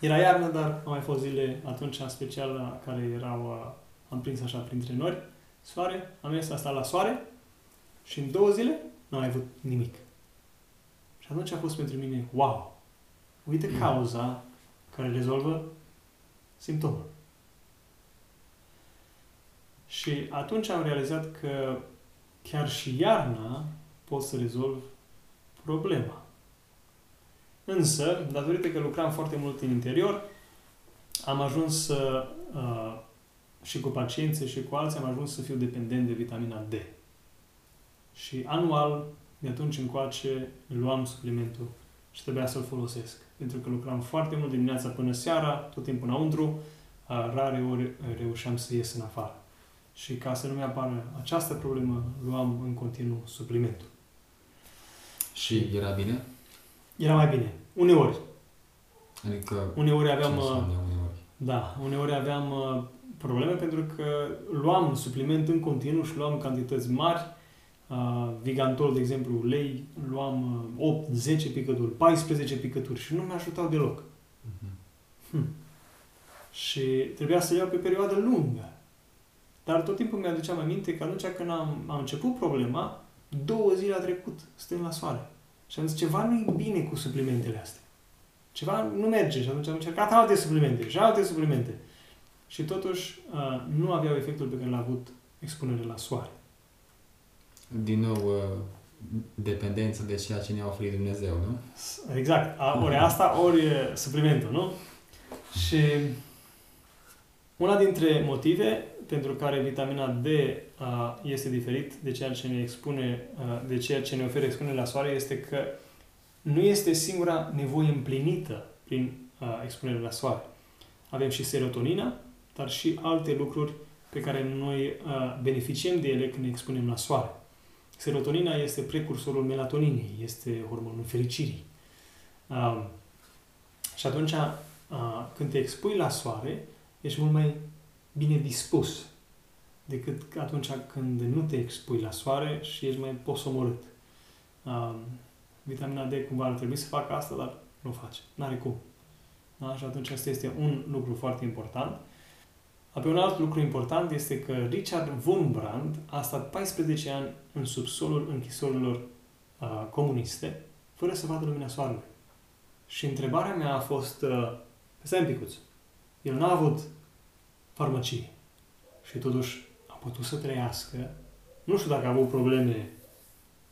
Era iarnă, dar au mai fost zile atunci în special care erau, uh, am prins așa printre nori, soare, am mers asta la soare și în două zile n-am mai avut nimic. Și atunci a fost pentru mine, wow, uite cauza care rezolvă simptomul. Și atunci am realizat că chiar și iarna pot să rezolv problema. Însă, datorită că lucram foarte mult în interior, am ajuns să, uh, și cu pacienții și cu alții, am ajuns să fiu dependent de vitamina D. Și anual, de atunci încoace, luam suplimentul și trebuia să-l folosesc pentru că lucram foarte mult dimineața până seara, tot timpul înăuntru, rare ori reușeam să ies în afară. Și ca să nu mi apară această problemă, luam în continuu suplimentul. Și era bine? Era mai bine. Uneori. Adică uneori aveam... Ce uneori? Da, uneori aveam probleme pentru că luam supliment în continuu și luam cantități mari. Uh, Vigantol, de exemplu, ulei, luam uh, 8, 10 picături, 14 picături și nu mi ajutau deloc. Mhm. Hm. Și trebuia să le iau pe perioadă lungă. Dar tot timpul mi-aduceam aminte că atunci când am, am început problema, două zile a trecut stând la soare. Și am zis, ceva nu e bine cu suplimentele astea. Ceva nu merge. Și atunci am încercat alte suplimente și alte suplimente. Și totuși uh, nu aveau efectul pe care l-a avut expunerea la soare. Din nou, uh, dependență de ceea ce ne-a oferit Dumnezeu, nu? Exact. A, ori asta, ori e suplimentul, nu? Și una dintre motive pentru care vitamina D a, este diferit de ceea ce ne expune, a, de ceea ce ne oferă expunerea la soare este că nu este singura nevoie împlinită prin a, expunerea la soare. Avem și serotonina, dar și alte lucruri pe care noi a, beneficiem de ele când ne expunem la soare. Serotonina este precursorul melatoninei, este hormonul fericirii. A, și atunci, a, când te expui la soare, ești mult mai bine dispus decât atunci când nu te expui la soare și ești mai posomorât. Um, vitamina D cumva ar trebui să facă asta, dar nu face. N-are cum. Da? Și atunci asta este un lucru foarte important. Apoi un alt lucru important este că Richard Wurmbrand a stat 14 ani în subsolul închisorilor uh, comuniste, fără să vadă lumina soarelui. Și întrebarea mea a fost, uh, stai un picuț, el n-a avut farmacie. Și totuși a putut să trăiască. Nu știu dacă a avut probleme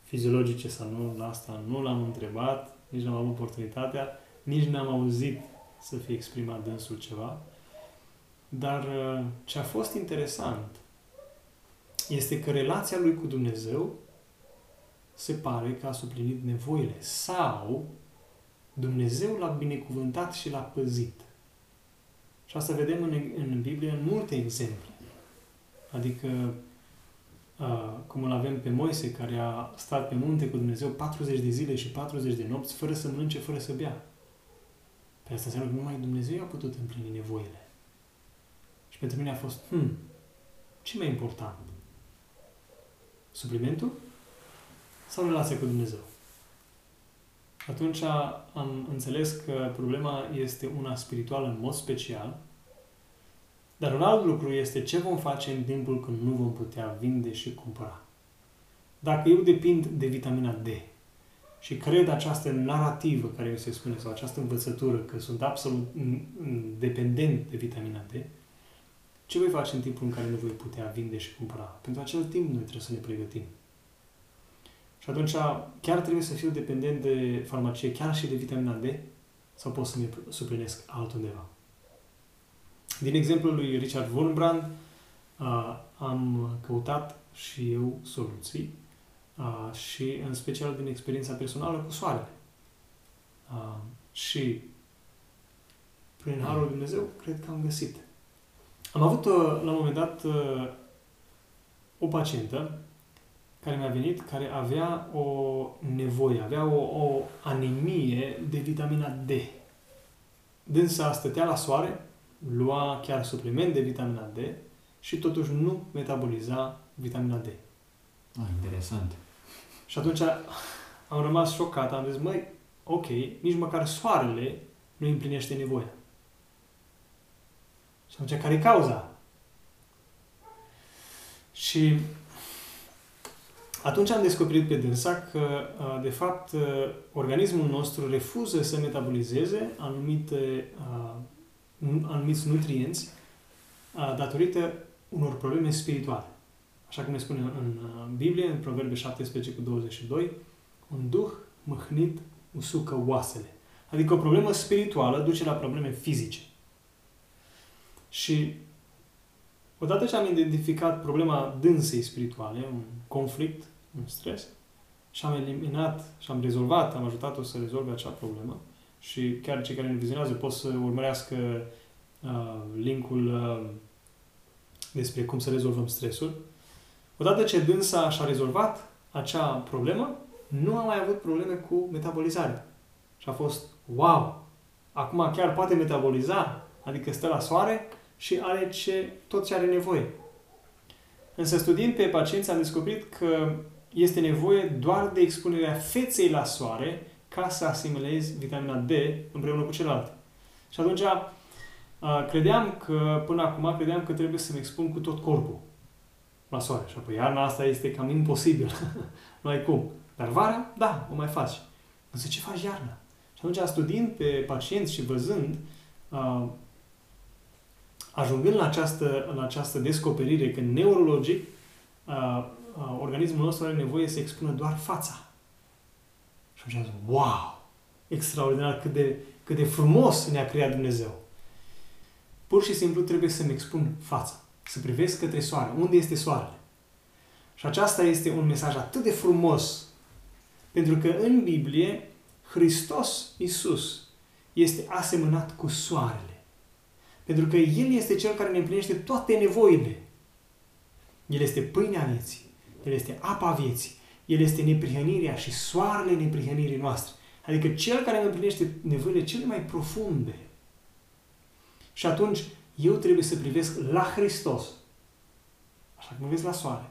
fiziologice sau nu, la asta nu l-am întrebat, nici n-am avut oportunitatea, nici n-am auzit să fie exprimat dânsul ceva. Dar uh, ce a fost interesant este că relația lui cu Dumnezeu se pare că a suplinit nevoile sau Dumnezeu l-a binecuvântat și l-a păzit. Și asta vedem în, în Biblie în multe exemple. Adică, uh, cum îl avem pe Moise, care a stat pe munte cu Dumnezeu 40 de zile și 40 de nopți, fără să mănânce, fără să bea. Pe asta înseamnă că numai Dumnezeu a putut împlini nevoile. Și pentru mine a fost, hmm, ce mai important? Suplimentul sau relația cu Dumnezeu? Atunci am înțeles că problema este una spirituală în mod special, dar un alt lucru este ce vom face în timpul când nu vom putea vinde și cumpăra. Dacă eu depind de vitamina D și cred această narrativă care mi se spune sau această învățătură că sunt absolut dependent de vitamina D, ce voi face în timpul în care nu voi putea vinde și cumpăra? Pentru acel timp noi trebuie să ne pregătim. Și atunci chiar trebuie să fiu dependent de farmacie, chiar și de vitamina D, sau pot să mi suplinesc altundeva. Din exemplul lui Richard Wurmbrand, am căutat și eu soluții și în special din experiența personală cu soarele. Și prin Harul Lui Dumnezeu, cred că am găsit. Am avut la un moment dat o pacientă care mi-a venit, care avea o nevoie, avea o, o anemie de vitamina D. Dânsa stătea la soare, lua chiar supliment de vitamina D și totuși nu metaboliza vitamina D. Ah, interesant. Și atunci am rămas șocat, am zis, măi, ok, nici măcar soarele nu împlinește nevoia. Și atunci, care e cauza? Și atunci am descoperit pe dânsa că, de fapt, organismul nostru refuză să metabolizeze anumite, anumiți nutrienți datorită unor probleme spirituale. Așa cum ne spune în Biblie, în Proverbe 17 cu 22, un duh mâhnit usucă oasele. Adică o problemă spirituală duce la probleme fizice. Și odată ce am identificat problema dânsei spirituale, un conflict, un stres, și am eliminat și am rezolvat, am ajutat-o să rezolve acea problemă și chiar cei care ne vizionează pot să urmărească uh, linkul uh, despre cum să rezolvăm stresul. Odată ce dânsa și-a rezolvat acea problemă, nu a mai avut probleme cu metabolizarea. Și a fost, wow, acum chiar poate metaboliza, adică stă la soare și are ce, tot ce are nevoie. Însă studiind pe pacienți am descoperit că este nevoie doar de expunerea feței la soare ca să asimilezi vitamina D împreună cu celelalte. Și atunci credeam că, până acum, credeam că trebuie să-mi expun cu tot corpul la soare. Și apoi iarna asta este cam imposibil. [LAUGHS] nu ai cum. Dar vara, da, o mai faci. Însă ce faci iarna? Și atunci, studiind pe pacienți și văzând, ajungând la această, la această descoperire că neurologic organismul nostru are nevoie să expună doar fața. Și atunci am zis, wow! Extraordinar cât de, cât de frumos ne-a creat Dumnezeu. Pur și simplu trebuie să-mi expun fața. Să privesc către soare. Unde este soarele? Și aceasta este un mesaj atât de frumos. Pentru că în Biblie, Hristos Iisus este asemănat cu soarele. Pentru că El este Cel care ne împlinește toate nevoile. El este pâinea vieții. El este apa vieții. El este neprihănirea și soarele neprihănirii noastre. Adică Cel care îmi împlinește nevoile cele mai profunde. Și atunci eu trebuie să privesc la Hristos. Așa cum vezi la soare.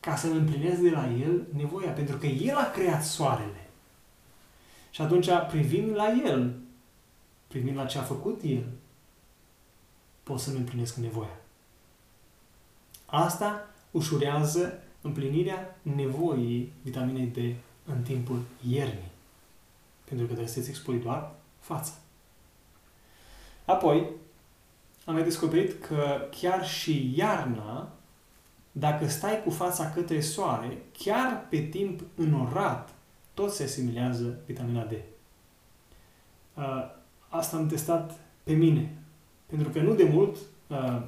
Ca să-mi împlinesc de la El nevoia. Pentru că El a creat soarele. Și atunci, privind la El, privind la ce a făcut El, pot să-mi împlinesc nevoia. Asta ușurează împlinirea nevoii vitaminei D în timpul iernii. Pentru că trebuie să-ți expui doar fața. Apoi, am mai descoperit că chiar și iarna, dacă stai cu fața către soare, chiar pe timp înorat, tot se asimilează vitamina D. Asta am testat pe mine. Pentru că nu de mult,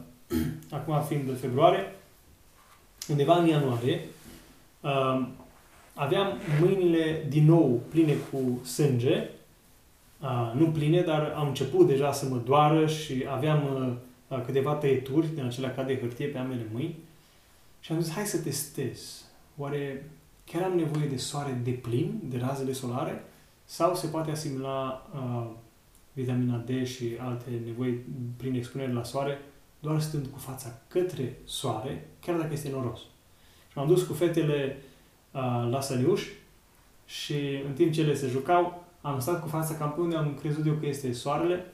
[CLEARS THROAT] acum fiind de februarie, undeva în ianuarie, aveam mâinile din nou pline cu sânge Uh, nu pline, dar am început deja să mă doară și aveam uh, câteva tăieturi din acelea ca de hârtie pe ambele mâini și am zis, hai să testez. Oare chiar am nevoie de soare de plin, de razele solare, sau se poate asimila uh, vitamina D și alte nevoi prin expunere la soare doar stând cu fața către soare, chiar dacă este noros. Și m-am dus cu fetele uh, la săniuș și în timp ce ele se jucau, am stat cu fața cam pe unde am crezut eu că este soarele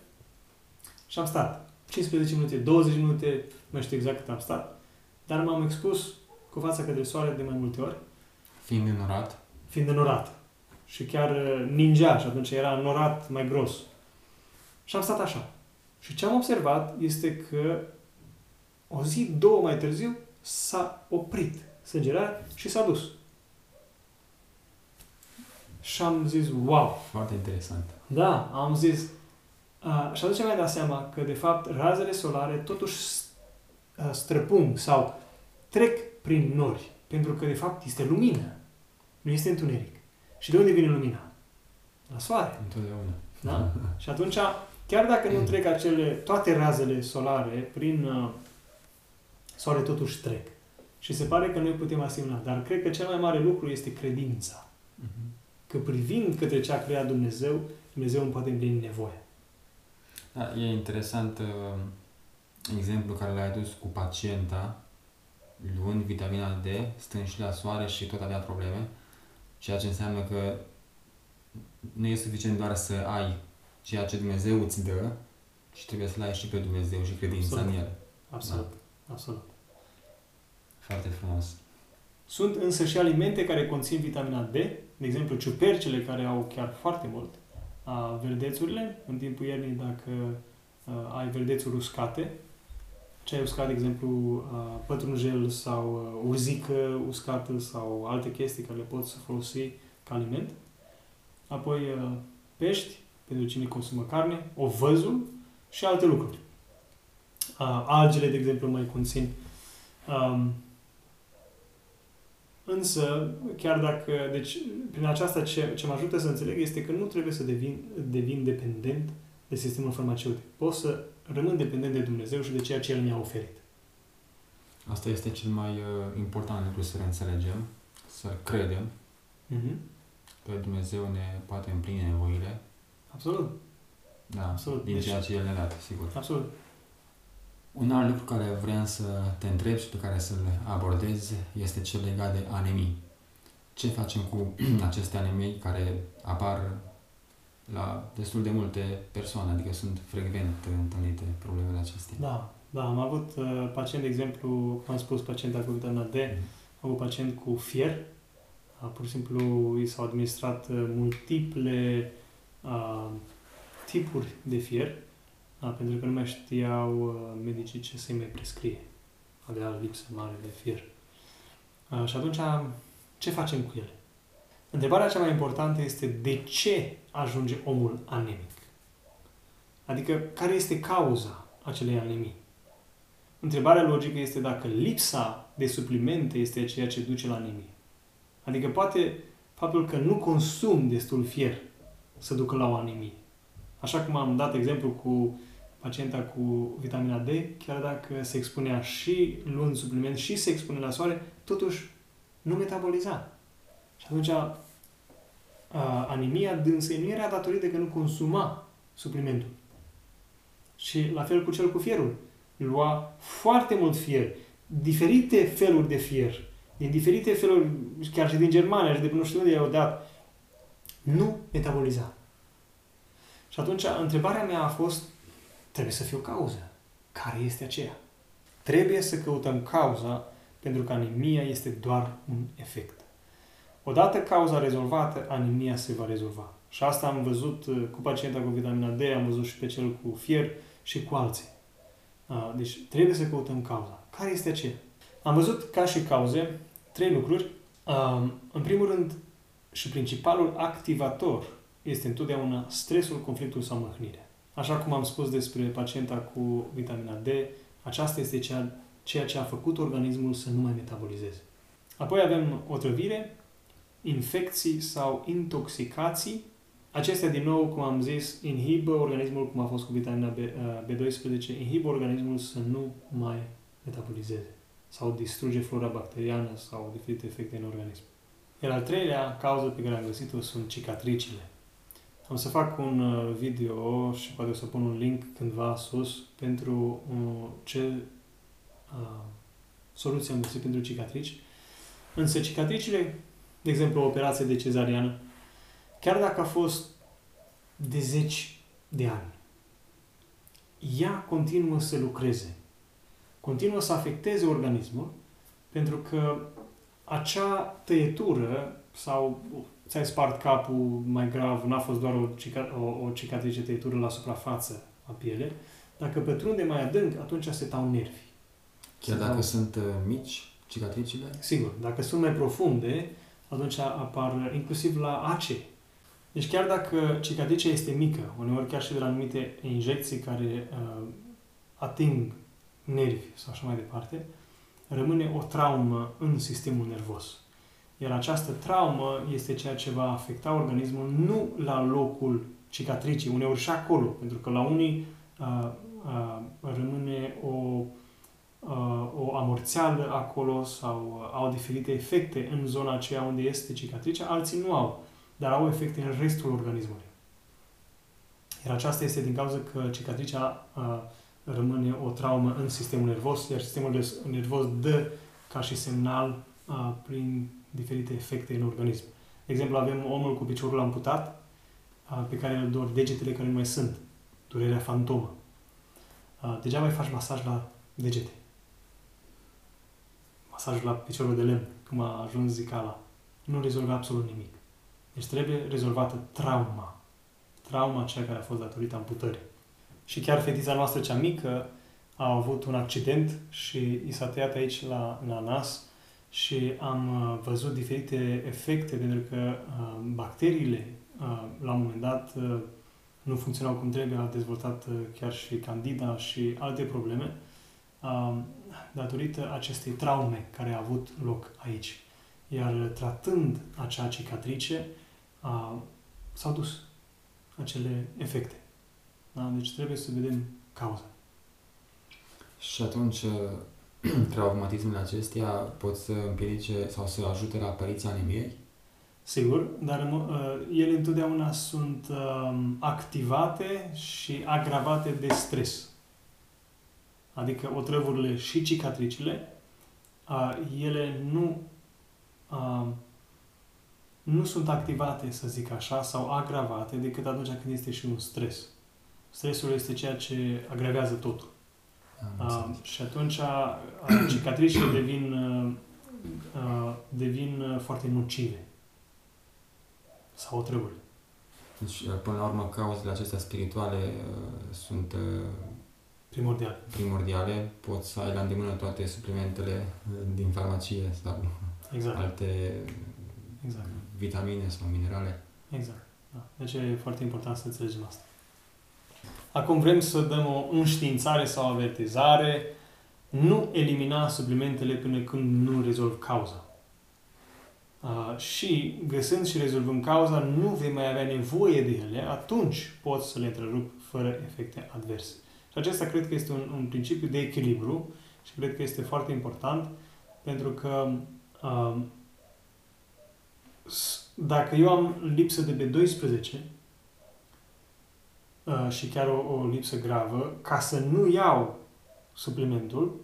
și am stat. 15 minute, 20 minute, nu știu exact cât am stat, dar m-am expus cu fața către soare de mai multe ori. Fiind înorat? Fiind înorat. Și chiar uh, ningea și atunci era înorat mai gros. Și am stat așa. Și ce am observat este că o zi, două mai târziu, s-a oprit sângerarea și s-a dus. Și am zis, wow! Foarte interesant. Da, am zis. Uh, și atunci mi-am dat seama că, de fapt, razele solare totuși uh, străpung sau trec prin nori. Pentru că, de fapt, este lumină. Nu este întuneric. Și de unde vine lumina? La soare. Întotdeauna. Da? [LAUGHS] și atunci, chiar dacă nu trec acele, toate razele solare prin uh, soare, totuși trec. Și se pare că noi putem asimila. Dar cred că cel mai mare lucru este credința. Uh-huh că privind către ce a creat Dumnezeu, Dumnezeu îmi poate împlini nevoia. Da, e interesant uh, exemplu care l-ai adus cu pacienta, luând vitamina D, stând și la soare și tot avea probleme, ceea ce înseamnă că nu e suficient doar să ai ceea ce Dumnezeu îți dă, ci trebuie să-L ai și pe Dumnezeu și credința absolut. în El. Absolut. Da. Absolut. Foarte frumos. Sunt însă și alimente care conțin vitamina D, de exemplu, ciupercele care au chiar foarte mult, a, verdețurile, în timpul iernii dacă a, ai verdețuri uscate, ceai uscat, de exemplu, a, pătrunjel sau a, urzică uscată sau alte chestii care le poți folosi ca aliment. Apoi a, pești, pentru cine consumă carne, ovăzul și alte lucruri. A, algele, de exemplu, mai conțin um, Însă, chiar dacă, deci, prin aceasta ce, ce mă ajută să înțeleg este că nu trebuie să devin, devin dependent de sistemul farmaceutic. Pot să rămân dependent de Dumnezeu și de ceea ce El mi-a oferit. Asta este cel mai uh, important lucru să înțelegem, să credem mm-hmm. că Dumnezeu ne poate împlini nevoile. Absolut. Da, Absolut. din deci, ceea ce El ne-a dat, sigur. Absolut. Un alt lucru care vreau să te întreb și pe care să-l abordez este cel legat de anemii. Ce facem cu [CLEARS THROAT] aceste anemii care apar la destul de multe persoane, adică sunt frecvent întâlnite problemele acestea? Da, da, am avut uh, pacient, de exemplu, cum am spus, pacienta cu vitamina D, mm. am avut pacient cu fier, uh, pur și simplu i s-au administrat uh, multiple uh, tipuri de fier, da, pentru că nu mai știau uh, medicii ce să-i mai prescrie. Avea lipsă mare de fier. Uh, și atunci, ce facem cu ele? Întrebarea cea mai importantă este de ce ajunge omul anemic? Adică, care este cauza acelei anemii? Întrebarea logică este dacă lipsa de suplimente este ceea ce duce la anemie. Adică poate faptul că nu consum destul fier să ducă la o anemie. Așa cum am dat exemplu cu pacienta cu vitamina D, chiar dacă se expunea și luând supliment și se expune la soare, totuși nu metaboliza. Și atunci a, anemia dânsei nu era datorită că nu consuma suplimentul. Și la fel cu cel cu fierul. Lua foarte mult fier, diferite feluri de fier, din diferite feluri, chiar și din Germania și de nu știu unde i-au dat, nu metaboliza. Și atunci întrebarea mea a fost Trebuie să fie o cauză. Care este aceea? Trebuie să căutăm cauza pentru că anemia este doar un efect. Odată cauza rezolvată, anemia se va rezolva. Și asta am văzut uh, cu pacienta cu vitamina D, am văzut și pe cel cu fier și cu alții. Deci trebuie să căutăm cauza. Care este aceea? Am văzut ca și cauze trei lucruri. În primul rând și principalul activator este întotdeauna stresul, conflictul sau mâhnirea. Așa cum am spus despre pacienta cu vitamina D, aceasta este ceea, ceea ce a făcut organismul să nu mai metabolizeze. Apoi avem otrăvire, infecții sau intoxicații. Acestea, din nou, cum am zis, inhibă organismul, cum a fost cu vitamina B, uh, B12, inhibă organismul să nu mai metabolizeze sau distruge flora bacteriană sau diferite efecte în organism. Iar al treilea cauză pe care am găsit-o sunt cicatricile. Am să fac un uh, video și poate o să pun un link cândva sus pentru uh, ce uh, soluție am găsit pentru cicatrici. Însă cicatricile, de exemplu o operație de cezariană, chiar dacă a fost de zeci de ani, ea continuă să lucreze, continuă să afecteze organismul, pentru că acea tăietură sau ți-ai spart capul mai grav, n-a fost doar o, cica, o, o cicatrice tăietură la suprafață a piele, dacă pătrunde mai adânc, atunci se tau nervi. Chiar se dacă tau... sunt uh, mici cicatricile? Sigur. Dacă sunt mai profunde, atunci apar inclusiv la ace. Deci chiar dacă cicatricea este mică, uneori chiar și de la anumite injecții care uh, ating nervi sau așa mai departe, rămâne o traumă în sistemul nervos. Iar această traumă este ceea ce va afecta organismul nu la locul cicatricii, uneori și acolo, pentru că la unii uh, uh, rămâne o, uh, o amorțeală acolo sau uh, au diferite efecte în zona aceea unde este cicatricea, alții nu au, dar au efecte în restul organismului. Iar aceasta este din cauza că cicatricea uh, rămâne o traumă în sistemul nervos, iar sistemul nervos dă ca și semnal uh, prin diferite efecte în organism. De exemplu, avem omul cu piciorul amputat, pe care îl dor degetele care nu mai sunt, durerea fantomă. Degeaba mai faci masaj la degete. Masajul la piciorul de lemn, cum a ajuns zicala, nu rezolvă absolut nimic. Deci trebuie rezolvată trauma. Trauma aceea care a fost datorită amputării. Și chiar fetița noastră cea mică a avut un accident și i s-a tăiat aici la, la nas și am uh, văzut diferite efecte, pentru că uh, bacteriile, uh, la un moment dat, nu funcționau cum trebuie, a dezvoltat chiar și candida și alte probleme, datorită acestei traume care a avut loc aici. Iar tratând acea cicatrice, s-au dus acele efecte. Da? Deci trebuie să vedem cauza. Și atunci [CLEARS THROAT] traumatismele acestea pot să împiedice sau să ajute la apariția anemiei? Sigur, dar uh, ele întotdeauna sunt uh, activate și agravate de stres. adică otrăvurile și cicatricile, uh, ele nu, uh, nu sunt activate, să zic așa, sau agravate decât atunci când este și un stres. Stresul este ceea ce agravează totul. Uh, și atunci uh, cicatricile devin, uh, uh, devin uh, foarte nocive. Sau otrăvuri. Deci, până la urmă, cauzele acestea spirituale uh, sunt uh, primordiale. primordiale. Poți să ai la îndemână toate suplimentele din farmacie sau exact. alte exact. vitamine sau minerale. Exact. Da. Deci e foarte important să înțelegem asta. Acum vrem să dăm o înștiințare sau avertizare. Nu elimina suplimentele până când nu rezolv cauza. Uh, și găsând și rezolvând cauza, nu vei mai avea nevoie de ele, atunci poți să le întrerup fără efecte adverse. Și acesta cred că este un, un principiu de echilibru și cred că este foarte important pentru că uh, dacă eu am lipsă de B12 uh, și chiar o, o lipsă gravă, ca să nu iau suplimentul,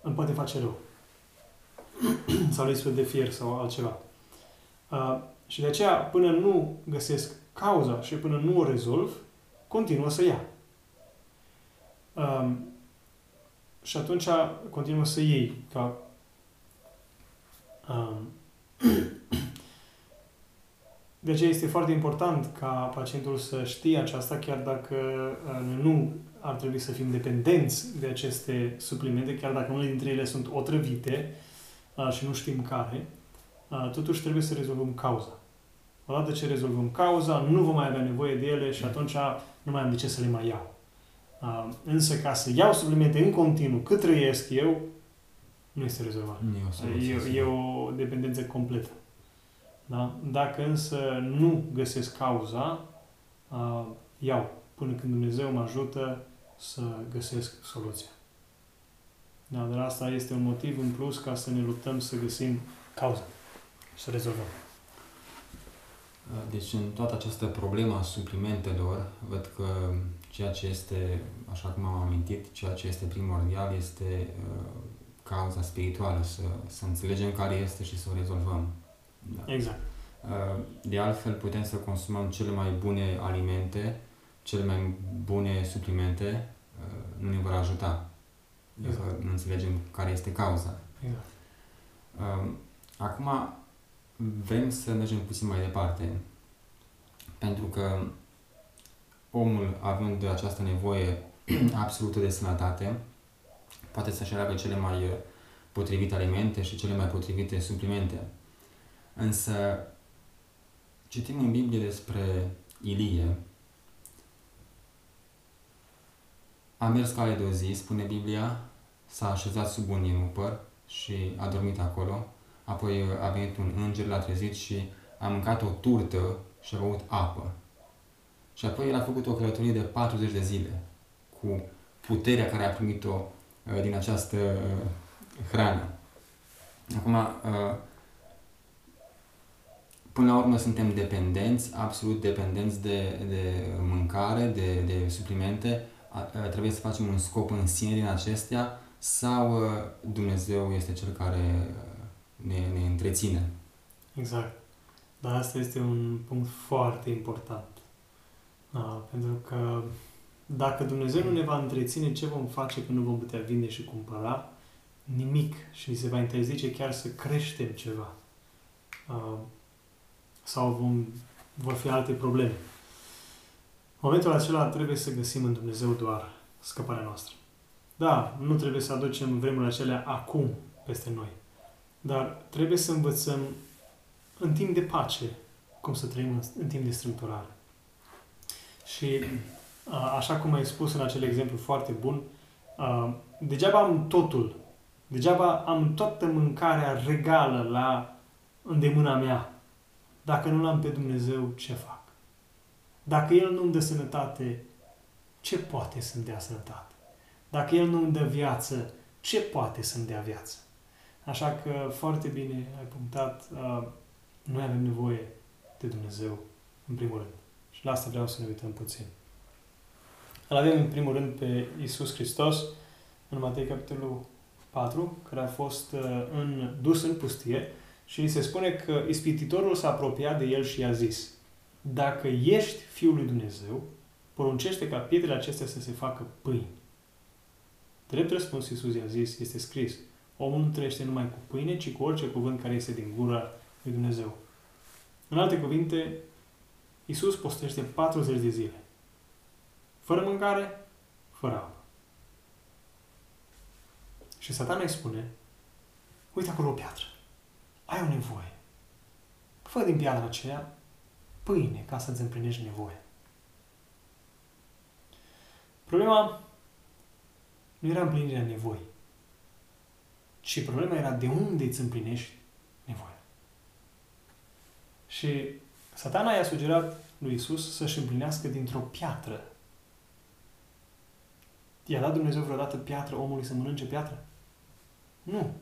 îmi poate face rău. [CLEARS THROAT] sau lipsă de fier sau altceva. Uh, și de aceea, până nu găsesc cauza și până nu o rezolv, continuă să ia. Um, și atunci continuă să iei. Ca, um, [CLEARS THROAT] de aceea este foarte important ca pacientul să știe aceasta, chiar dacă uh, nu ar trebui să fim dependenți de aceste suplimente, chiar dacă unele dintre ele sunt otrăvite uh, și nu știm care, uh, totuși trebuie să rezolvăm cauza. Odată ce rezolvăm cauza, nu vom mai avea nevoie de ele și atunci nu mai am de ce să le mai iau. Uh, însă ca să iau suplimente în continuu cât trăiesc eu, nu este rezolvat. Nu e, e, e o dependență completă. Da? Dacă însă nu găsesc cauza, uh, iau până când Dumnezeu mă ajută să găsesc soluția. Da, dar asta este un motiv în plus ca să ne luptăm să găsim cauza și să rezolvăm. Deci în toată această problemă a suplimentelor, văd că ceea ce este, așa cum am amintit, ceea ce este primordial este uh, cauza spirituală, să, să înțelegem care este și să o rezolvăm. Da. Exact. Uh, de altfel, putem să consumăm cele mai bune alimente, cele mai bune suplimente, uh, nu ne vor ajuta. Exact. Dacă nu înțelegem care este cauza. Exact. Uh, acum, vrem să mergem puțin mai departe, pentru că omul, având această nevoie [CLEARS THROAT] absolută de sănătate, poate să-și aleagă cele mai uh, potrivite alimente și cele mai potrivite suplimente. Însă, citim în Biblie despre Ilie, a mers cale de o zi, spune Biblia, s-a așezat sub un inupăr și a dormit acolo, apoi uh, a venit un înger, l-a trezit și a mâncat o turtă și a băut apă. Și apoi el a făcut o călătorie de 40 de zile cu puterea care a primit-o uh, din această uh, hrană. Acum, uh, până la urmă suntem dependenți, absolut dependenți de, de mâncare, de, de suplimente. Trebuie să facem un scop în sine din acestea sau Dumnezeu este Cel care ne, ne întreține? Exact. Dar asta este un punct foarte important. Da, pentru că dacă Dumnezeu nu ne va întreține, ce vom face când nu vom putea vinde și cumpăra? Nimic. Și se va interzice chiar să creștem ceva. Uh, sau vom, vor fi alte probleme. În momentul acela trebuie să găsim în Dumnezeu doar scăparea noastră. Da, nu trebuie să aducem vremurile acelea acum peste noi. Dar trebuie să învățăm în timp de pace cum să trăim în, în timp de strâmtorare. Și așa cum ai spus în acel exemplu foarte bun, degeaba am totul, degeaba am toată mâncarea regală la îndemâna mea, dacă nu l-am pe Dumnezeu, ce fac? Dacă El nu-mi dă sănătate, ce poate să-mi dea sănătate? Dacă El nu-mi dă viață, ce poate să-mi dea viață? Așa că foarte bine ai punctat, noi avem nevoie de Dumnezeu, în primul rând. Și la asta vreau să ne uităm puțin. Îl avem în primul rând pe Isus Hristos, în Matei capitolul 4, care a fost uh, în, dus în pustie și se spune că ispititorul s-a apropiat de el și i-a zis Dacă ești Fiul lui Dumnezeu, poruncește ca pietrele acestea să se facă pâini. Drept răspuns Iisus i-a zis, este scris, omul nu trăiește numai cu pâine, ci cu orice cuvânt care iese din gura lui Dumnezeu. În alte cuvinte, Iisus postește 40 de zile. Fără mâncare, fără apă. Și satana îi spune, uite acolo o piatră. Ai o nevoie. Fă din piatra aceea pâine ca să-ți împlinești nevoia. Problema nu era împlinirea nevoii, ci problema era de unde îți împlinești nevoia. Și satana i-a sugerat lui Isus să-și împlinească dintr-o piatră. I-a dat Dumnezeu vreodată piatră omului să mănânce piatră? Nu.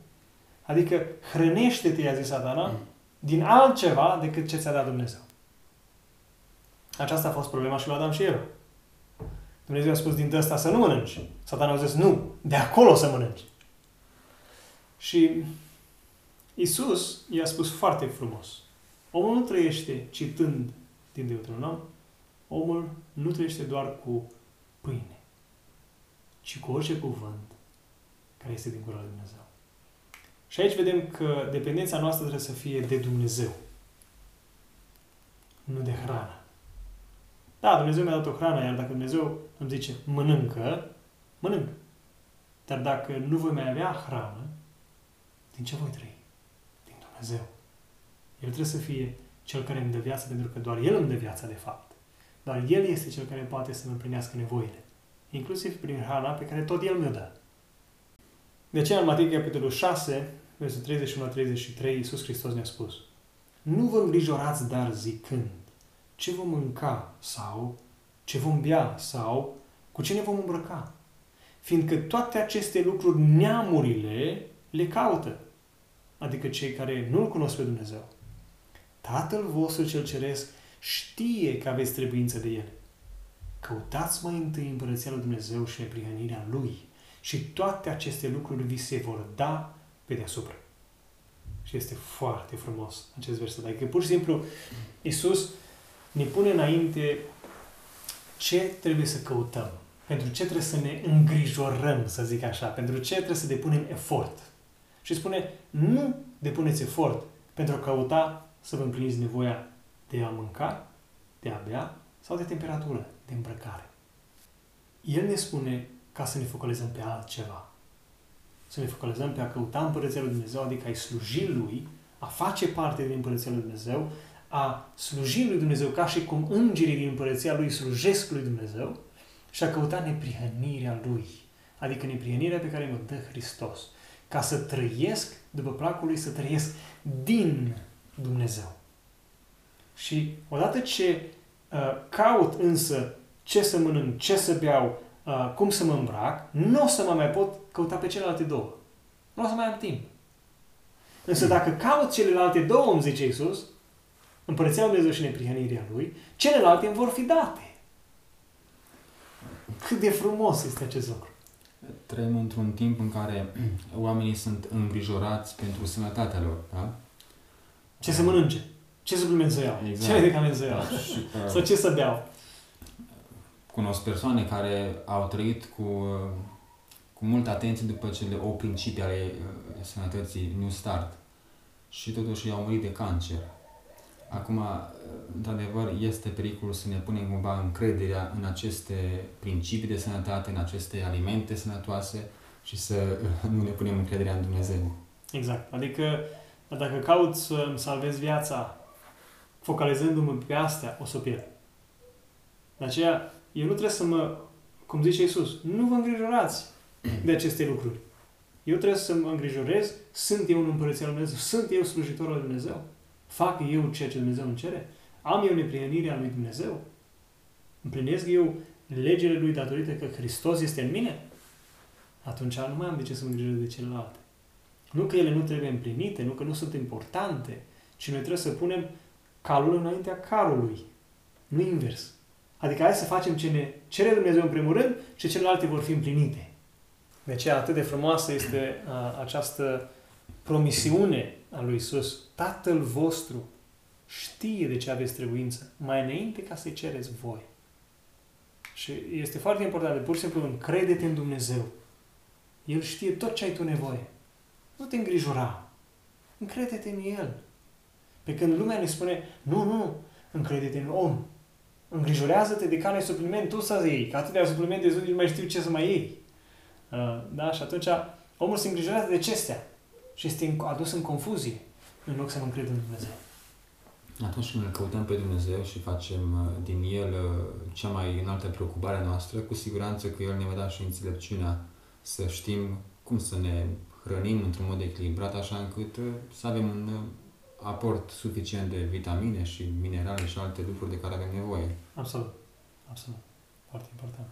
Adică hrănește-te, i-a zis satana, mm. din altceva decât ce ți-a dat Dumnezeu. Aceasta a fost problema și lui Adam și Eva. Dumnezeu a spus din ăsta să nu mănânci. Satana a zis nu, de acolo să mănânci. Și Isus i-a spus foarte frumos. Omul nu trăiește citând din Deuteronom, omul nu trăiește doar cu pâine, ci cu orice cuvânt care este din gura lui Dumnezeu. Și aici vedem că dependența noastră trebuie să fie de Dumnezeu, nu de hrană. Da, Dumnezeu mi-a dat o hrană, iar dacă Dumnezeu îmi zice mănâncă, mănânc. Dar dacă nu voi mai avea hrană, din ce voi trăi? Din Dumnezeu. El trebuie să fie cel care îmi dă viață, pentru că doar El îmi dă viața, de fapt. Dar El este cel care poate să-mi împlinească nevoile. Inclusiv prin hrana pe care tot El mi-o dă. De aceea, în Matei, capitolul 6, versul 31-33, Iisus Hristos ne-a spus Nu vă îngrijorați, dar zicând, ce vom mânca sau ce vom bea sau cu ce ne vom îmbrăca. Fiindcă toate aceste lucruri neamurile le caută. Adică cei care nu-L cunosc pe Dumnezeu. Tatăl vostru cel ceresc știe că aveți trebuință de ele. Căutați mai întâi împărăția lui Dumnezeu și neprihănirea Lui și toate aceste lucruri vi se vor da pe deasupra. Și este foarte frumos acest verset. Adică pur și simplu Iisus ne pune înainte ce trebuie să căutăm, pentru ce trebuie să ne îngrijorăm, să zic așa, pentru ce trebuie să depunem efort. Și spune, nu depuneți efort pentru a căuta să vă împliniți nevoia de a mânca, de a bea sau de temperatură, de îmbrăcare. El ne spune ca să ne focalizăm pe altceva. Să ne focalizăm pe a căuta Împărăția Lui Dumnezeu, adică a-i sluji Lui, a face parte din Împărăția Lui Dumnezeu, a sluji lui Dumnezeu ca și cum îngerii din împărăția lui slujesc lui Dumnezeu și a căutat neprihănirea lui. Adică neprihănirea pe care mi-o dă Hristos. Ca să trăiesc după placul lui, să trăiesc din Dumnezeu. Și odată ce uh, caut însă ce să mănânc, ce să beau, uh, cum să mă îmbrac, nu o să mă mai pot căuta pe celelalte două. Nu o să mai am timp. Însă dacă caut celelalte două, îmi zice Iisus, Împărăția Lui Dumnezeu și neprihănirea Lui, celelalte îmi vor fi date. Cât de frumos este acest lucru. Trăim într-un timp în care [CLEARS THROAT] oamenii sunt îngrijorați pentru sănătatea lor, da? Ce să mănânce? Ce supliment să iau? Exact. Ce medicament să iau? Da, și, uh, Sau ce să beau? Cunosc persoane care au trăit cu, cu multă atenție după cele o principii ale uh, sănătății New Start și totuși i-au murit de cancer Acum, într-adevăr, este pericolul să ne punem cumva încrederea în aceste principii de sănătate, în aceste alimente sănătoase și să nu ne punem încrederea în Dumnezeu. Exact. Adică, dacă caut să-mi salvez viața focalizându-mă pe astea, o să o pierd. De aceea, eu nu trebuie să mă, cum zice Iisus, nu vă îngrijorați de aceste lucruri. Eu trebuie să mă îngrijorez, sunt eu în Împărăția Lui Dumnezeu, sunt eu slujitorul Lui Dumnezeu. Fac eu ceea ce Dumnezeu îmi cere? Am eu neprienirea lui Dumnezeu? Împlinesc eu legile lui datorită că Hristos este în mine? Atunci nu mai am de ce să mă îngrijorez de celelalte. Nu că ele nu trebuie împlinite, nu că nu sunt importante, ci noi trebuie să punem calul înaintea carului. Nu invers. Adică hai să facem ce ne cere Dumnezeu în primul rând și celelalte vor fi împlinite. De aceea atât de frumoasă este uh, această promisiune a lui Isus. Tatăl vostru știe de ce aveți trebuință, mai înainte ca să-i cereți voi. Și este foarte important de pur și simplu încrede-te în Dumnezeu. El știe tot ce ai tu nevoie. Nu te îngrijora. Încrede-te în El. Pe când lumea ne spune, nu, nu, încrede-te în om. Îngrijorează-te de care supliment tu să iei, că atâtea suplimente nu mai știu ce să mai iei. Uh, da? Și atunci omul se îngrijorează de acestea și este adus în confuzie în loc să mă încred în Dumnezeu. Atunci când îl căutăm pe Dumnezeu și facem uh, din El uh, cea mai înaltă preocupare noastră, cu siguranță că El ne va da și înțelepciunea să știm cum să ne hrănim într-un mod echilibrat, așa încât să avem un aport suficient de vitamine și minerale și alte lucruri de care avem nevoie. Absolut. Absolut. Foarte important.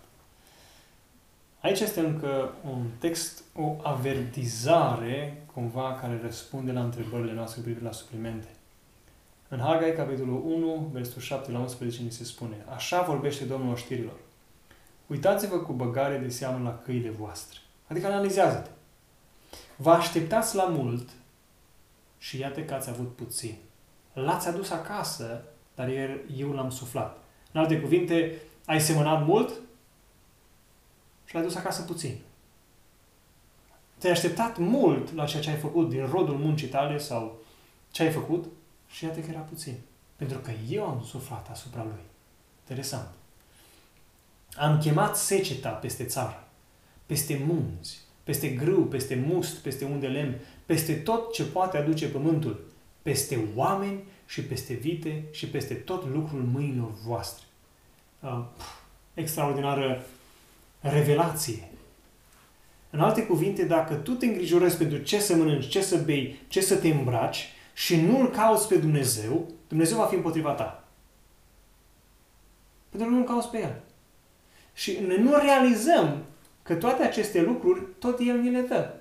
Aici este încă un text, o avertizare, cumva, care răspunde la întrebările noastre cu privire la suplimente. În Hagai, capitolul 1, versetul 7 la 11, ni se spune Așa vorbește Domnul oștirilor. Uitați-vă cu băgare de seamă la căile voastre. Adică analizează-te. Vă așteptați la mult și iată că ați avut puțin. L-ați adus acasă, dar eu l-am suflat. În alte cuvinte, ai semănat mult și l-ai dus acasă puțin. Te-ai așteptat mult la ceea ce ai făcut din rodul muncii tale sau ce ai făcut și iată că era puțin. Pentru că eu am suflat asupra lui. Interesant. Am chemat seceta peste țară, peste munți, peste grâu, peste must, peste unde lemn, peste tot ce poate aduce pământul, peste oameni și peste vite și peste tot lucrul mâinilor voastre. Uh, extraordinară revelație. În alte cuvinte, dacă tu te îngrijorezi pentru ce să mănânci, ce să bei, ce să te îmbraci și nu îl cauți pe Dumnezeu, Dumnezeu va fi împotriva ta. Pentru că nu îl cauți pe El. Și nu realizăm că toate aceste lucruri, tot El ni le dă.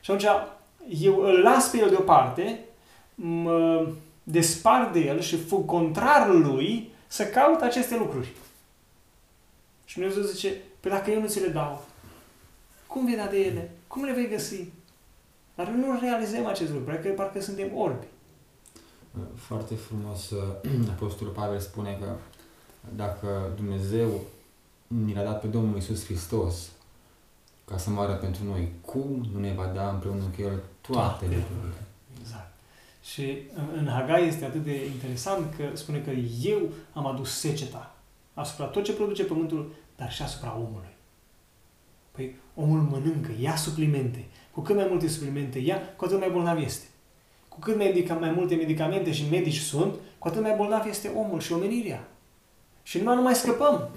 Și atunci eu îl las pe El deoparte, mă despart de El și fug contrar lui să caut aceste lucruri. Și Dumnezeu zice, Păi dacă eu nu ți le dau, cum vei da de ele? Cum le vei găsi? Dar nu realizăm acest lucru, că parcă suntem orbi. Foarte frumos, [CLEARS THROAT] Apostolul Pavel spune că dacă Dumnezeu ni l-a dat pe Domnul Isus Hristos ca să moară pentru noi, cum nu ne va da împreună cu El toate lucrurile? Exact. Și în Hagai este atât de interesant că spune că eu am adus seceta asupra tot ce produce pământul, dar și asupra omului. Păi omul mănâncă, ia suplimente. Cu cât mai multe suplimente ia, cu atât mai bolnav este. Cu cât mai, mai multe medicamente și medici sunt, cu atât mai bolnav este omul și omenirea. Și numai nu mai scăpăm.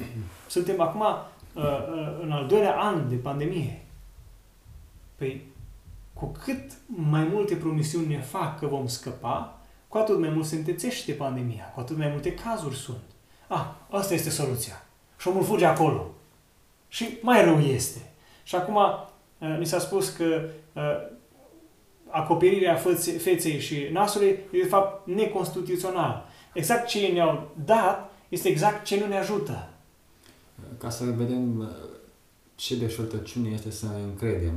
Suntem acum uh, uh, în al doilea an de pandemie. Păi, cu cât mai multe promisiuni ne fac că vom scăpa, cu atât mai mult se întețește pandemia, cu atât mai multe cazuri sunt. Ah, asta este soluția. Și șomul fuge acolo. Și mai rău este. Și acum uh, mi s-a spus că uh, acoperirea feței și nasului e de fapt neconstituțional. Exact ce ne-au dat este exact ce nu ne ajută. Ca să vedem uh, ce deșertăciune este să ne încredem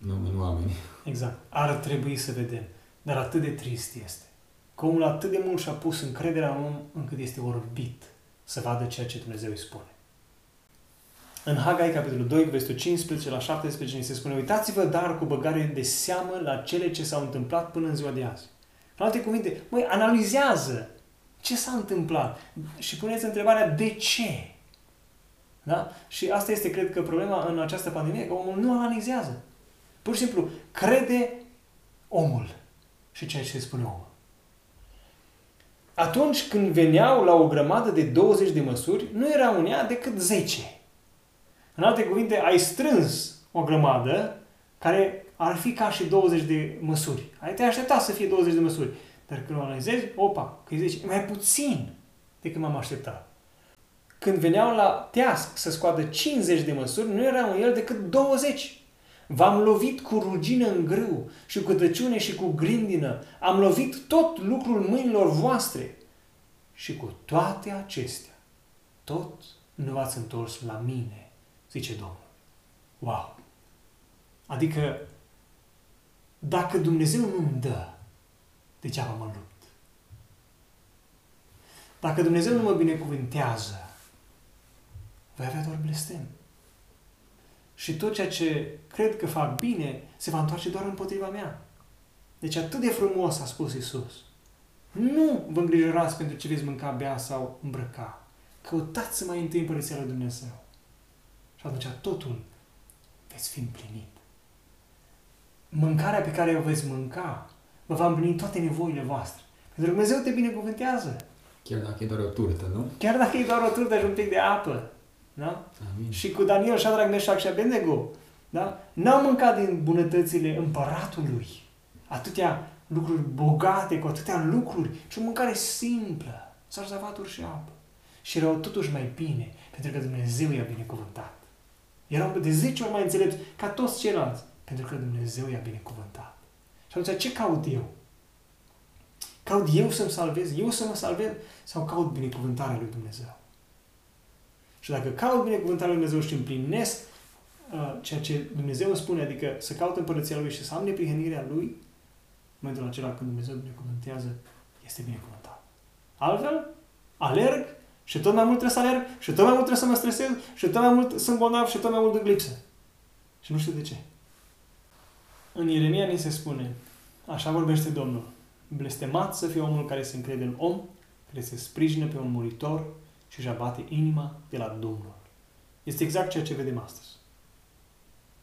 în oameni. Exact. Ar trebui să vedem. Dar atât de trist este. Că omul atât de mult și-a pus încrederea în om încât este orbit să vadă ceea ce Dumnezeu îi spune. În Hagai, capitolul 2, versetul 15 la 17, ni se spune Uitați-vă dar cu băgare de seamă la cele ce s-au întâmplat până în ziua de azi. În alte cuvinte, măi, analizează ce s-a întâmplat și puneți întrebarea de ce. Da? Și asta este, cred că, problema în această pandemie, că omul nu analizează. Pur și simplu, crede omul și ceea ce spune omul. Atunci când veneau la o grămadă de 20 de măsuri, nu era în ea decât 10. În alte cuvinte, ai strâns o grămadă care ar fi ca și 20 de măsuri. Ai te aștepta să fie 20 de măsuri. Dar când o analizezi, opa, că îi zici, mai puțin decât m-am așteptat. Când veneau la teasc să scoată 50 de măsuri, nu erau în el decât 20. V-am lovit cu rugină în grâu și cu tăciune și cu grindină. Am lovit tot lucrul mâinilor voastre. Și cu toate acestea, tot nu v-ați întors la mine, zice Domnul. Wow! Adică, dacă Dumnezeu nu îmi dă, degeaba mă lupt. Dacă Dumnezeu nu mă binecuvântează, voi avea doar blestem. Și tot ceea ce cred că fac bine se va întoarce doar împotriva mea. Deci atât de frumos a spus Isus. Nu vă îngrijorați pentru ce veți mânca, bea sau îmbrăca. Căutați să mai întâi Împărăția lui Dumnezeu. Și atunci totul veți fi împlinit. Mâncarea pe care o veți mânca vă va împlini toate nevoile voastre. Pentru că Dumnezeu te binecuvântează. Chiar dacă e doar o turtă, nu? Chiar dacă e doar o turtă și un pic de apă. Da? Amin. Și cu Daniel, Shadrach, Meșac și Abednego. Da? N-au mâncat din bunătățile împăratului. Atâtea lucruri bogate, cu atâtea lucruri, ci o mâncare simplă, sarzavaturi și apă. Și erau totuși mai bine, pentru că Dumnezeu i-a binecuvântat. Erau de 10 ori mai înțelepți ca toți ceilalți, pentru că Dumnezeu i-a binecuvântat. Și atunci ce caut eu? Caut eu să-mi salvez? Eu să mă salvez? Sau caut binecuvântarea lui Dumnezeu? Și dacă caut binecuvântarea lui Dumnezeu și împlinesc uh, ceea ce Dumnezeu îmi spune, adică să caut împărăția Lui și să am neprihănirea Lui, în momentul acela când Dumnezeu binecuvântează, este binecuvântat. Altfel, alerg și tot mai mult trebuie să alerg și tot mai mult trebuie să mă stresez și tot mai mult sunt bolnav și tot mai mult de glipsă. Și nu știu de ce. În Ieremia ni se spune, așa vorbește Domnul, blestemat să fie omul care se încrede în om, care se sprijină pe un muritor și își abate inima de la Domnul. Este exact ceea ce vedem astăzi.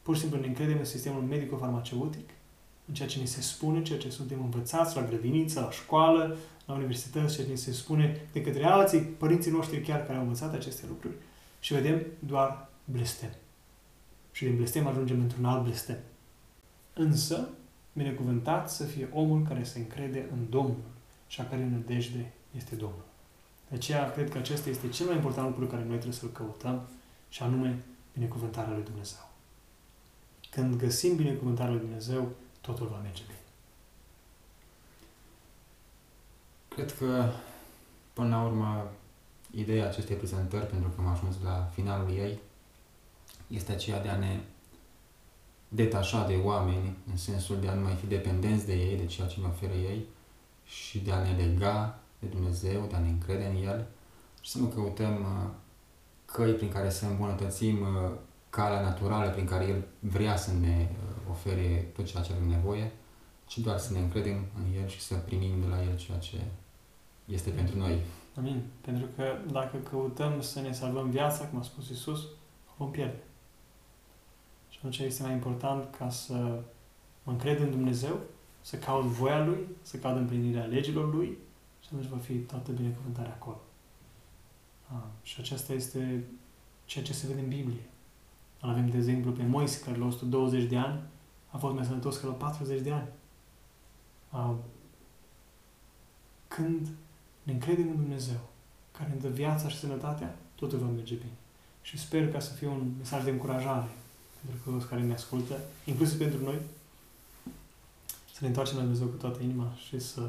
Pur și simplu ne încredem în sistemul medico-farmaceutic, în ceea ce ni se spune, ceea ce suntem învățați la grădiniță, la școală, la universități, ceea ce ni se spune de către alții, părinții noștri chiar care au învățat aceste lucruri și vedem doar blestem. Și din blestem ajungem într-un alt blestem. Însă, binecuvântat să fie omul care se încrede în Domnul și a care nădejde este Domnul. De aceea, cred că acesta este cel mai important lucru care noi trebuie să-l căutăm și anume binecuvântarea lui Dumnezeu. Când găsim binecuvântarea lui Dumnezeu, totul va merge bine. Cred că, până la urmă, ideea acestei prezentări, pentru că am ajuns la finalul ei, este aceea de a ne detașa de oameni, în sensul de a nu mai fi dependenți de ei, de ceea ce ne oferă ei, și de a ne lega de Dumnezeu, de a ne încrede în El și să nu căutăm uh, căi prin care să îmbunătățim uh, calea naturală prin care El vrea să ne uh, ofere tot ceea ce avem nevoie, ci doar să ne încredem în El și să primim de la El ceea ce este pentru noi. Amin. Pentru că dacă căutăm să ne salvăm viața, cum a spus Isus, o vom pierde. Și atunci este mai important ca să mă încred în Dumnezeu, să caut voia Lui, să caut împlinirea legilor Lui și atunci va fi toată binecuvântarea acolo. A, și aceasta este ceea ce se vede în Biblie. Îl avem, de exemplu, pe Moise, care la 120 de ani a fost mai sănătos că la 40 de ani. A, când ne încredem în Dumnezeu, care ne dă viața și sănătatea, totul va merge bine. Și sper ca să fie un mesaj de încurajare pentru toți care ne ascultă, inclusiv pentru noi, să ne întoarcem la Dumnezeu cu toată inima și să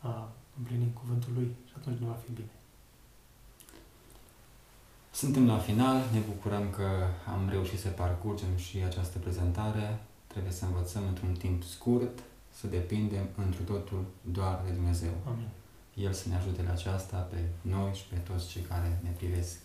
a, împlinim cuvântul Lui și atunci ne va fi bine. Suntem la final, ne bucurăm că am reușit să parcurgem și această prezentare. Trebuie să învățăm într-un timp scurt, să depindem întru totul doar de Dumnezeu. Amin. El să ne ajute la aceasta pe noi și pe toți cei care ne privesc.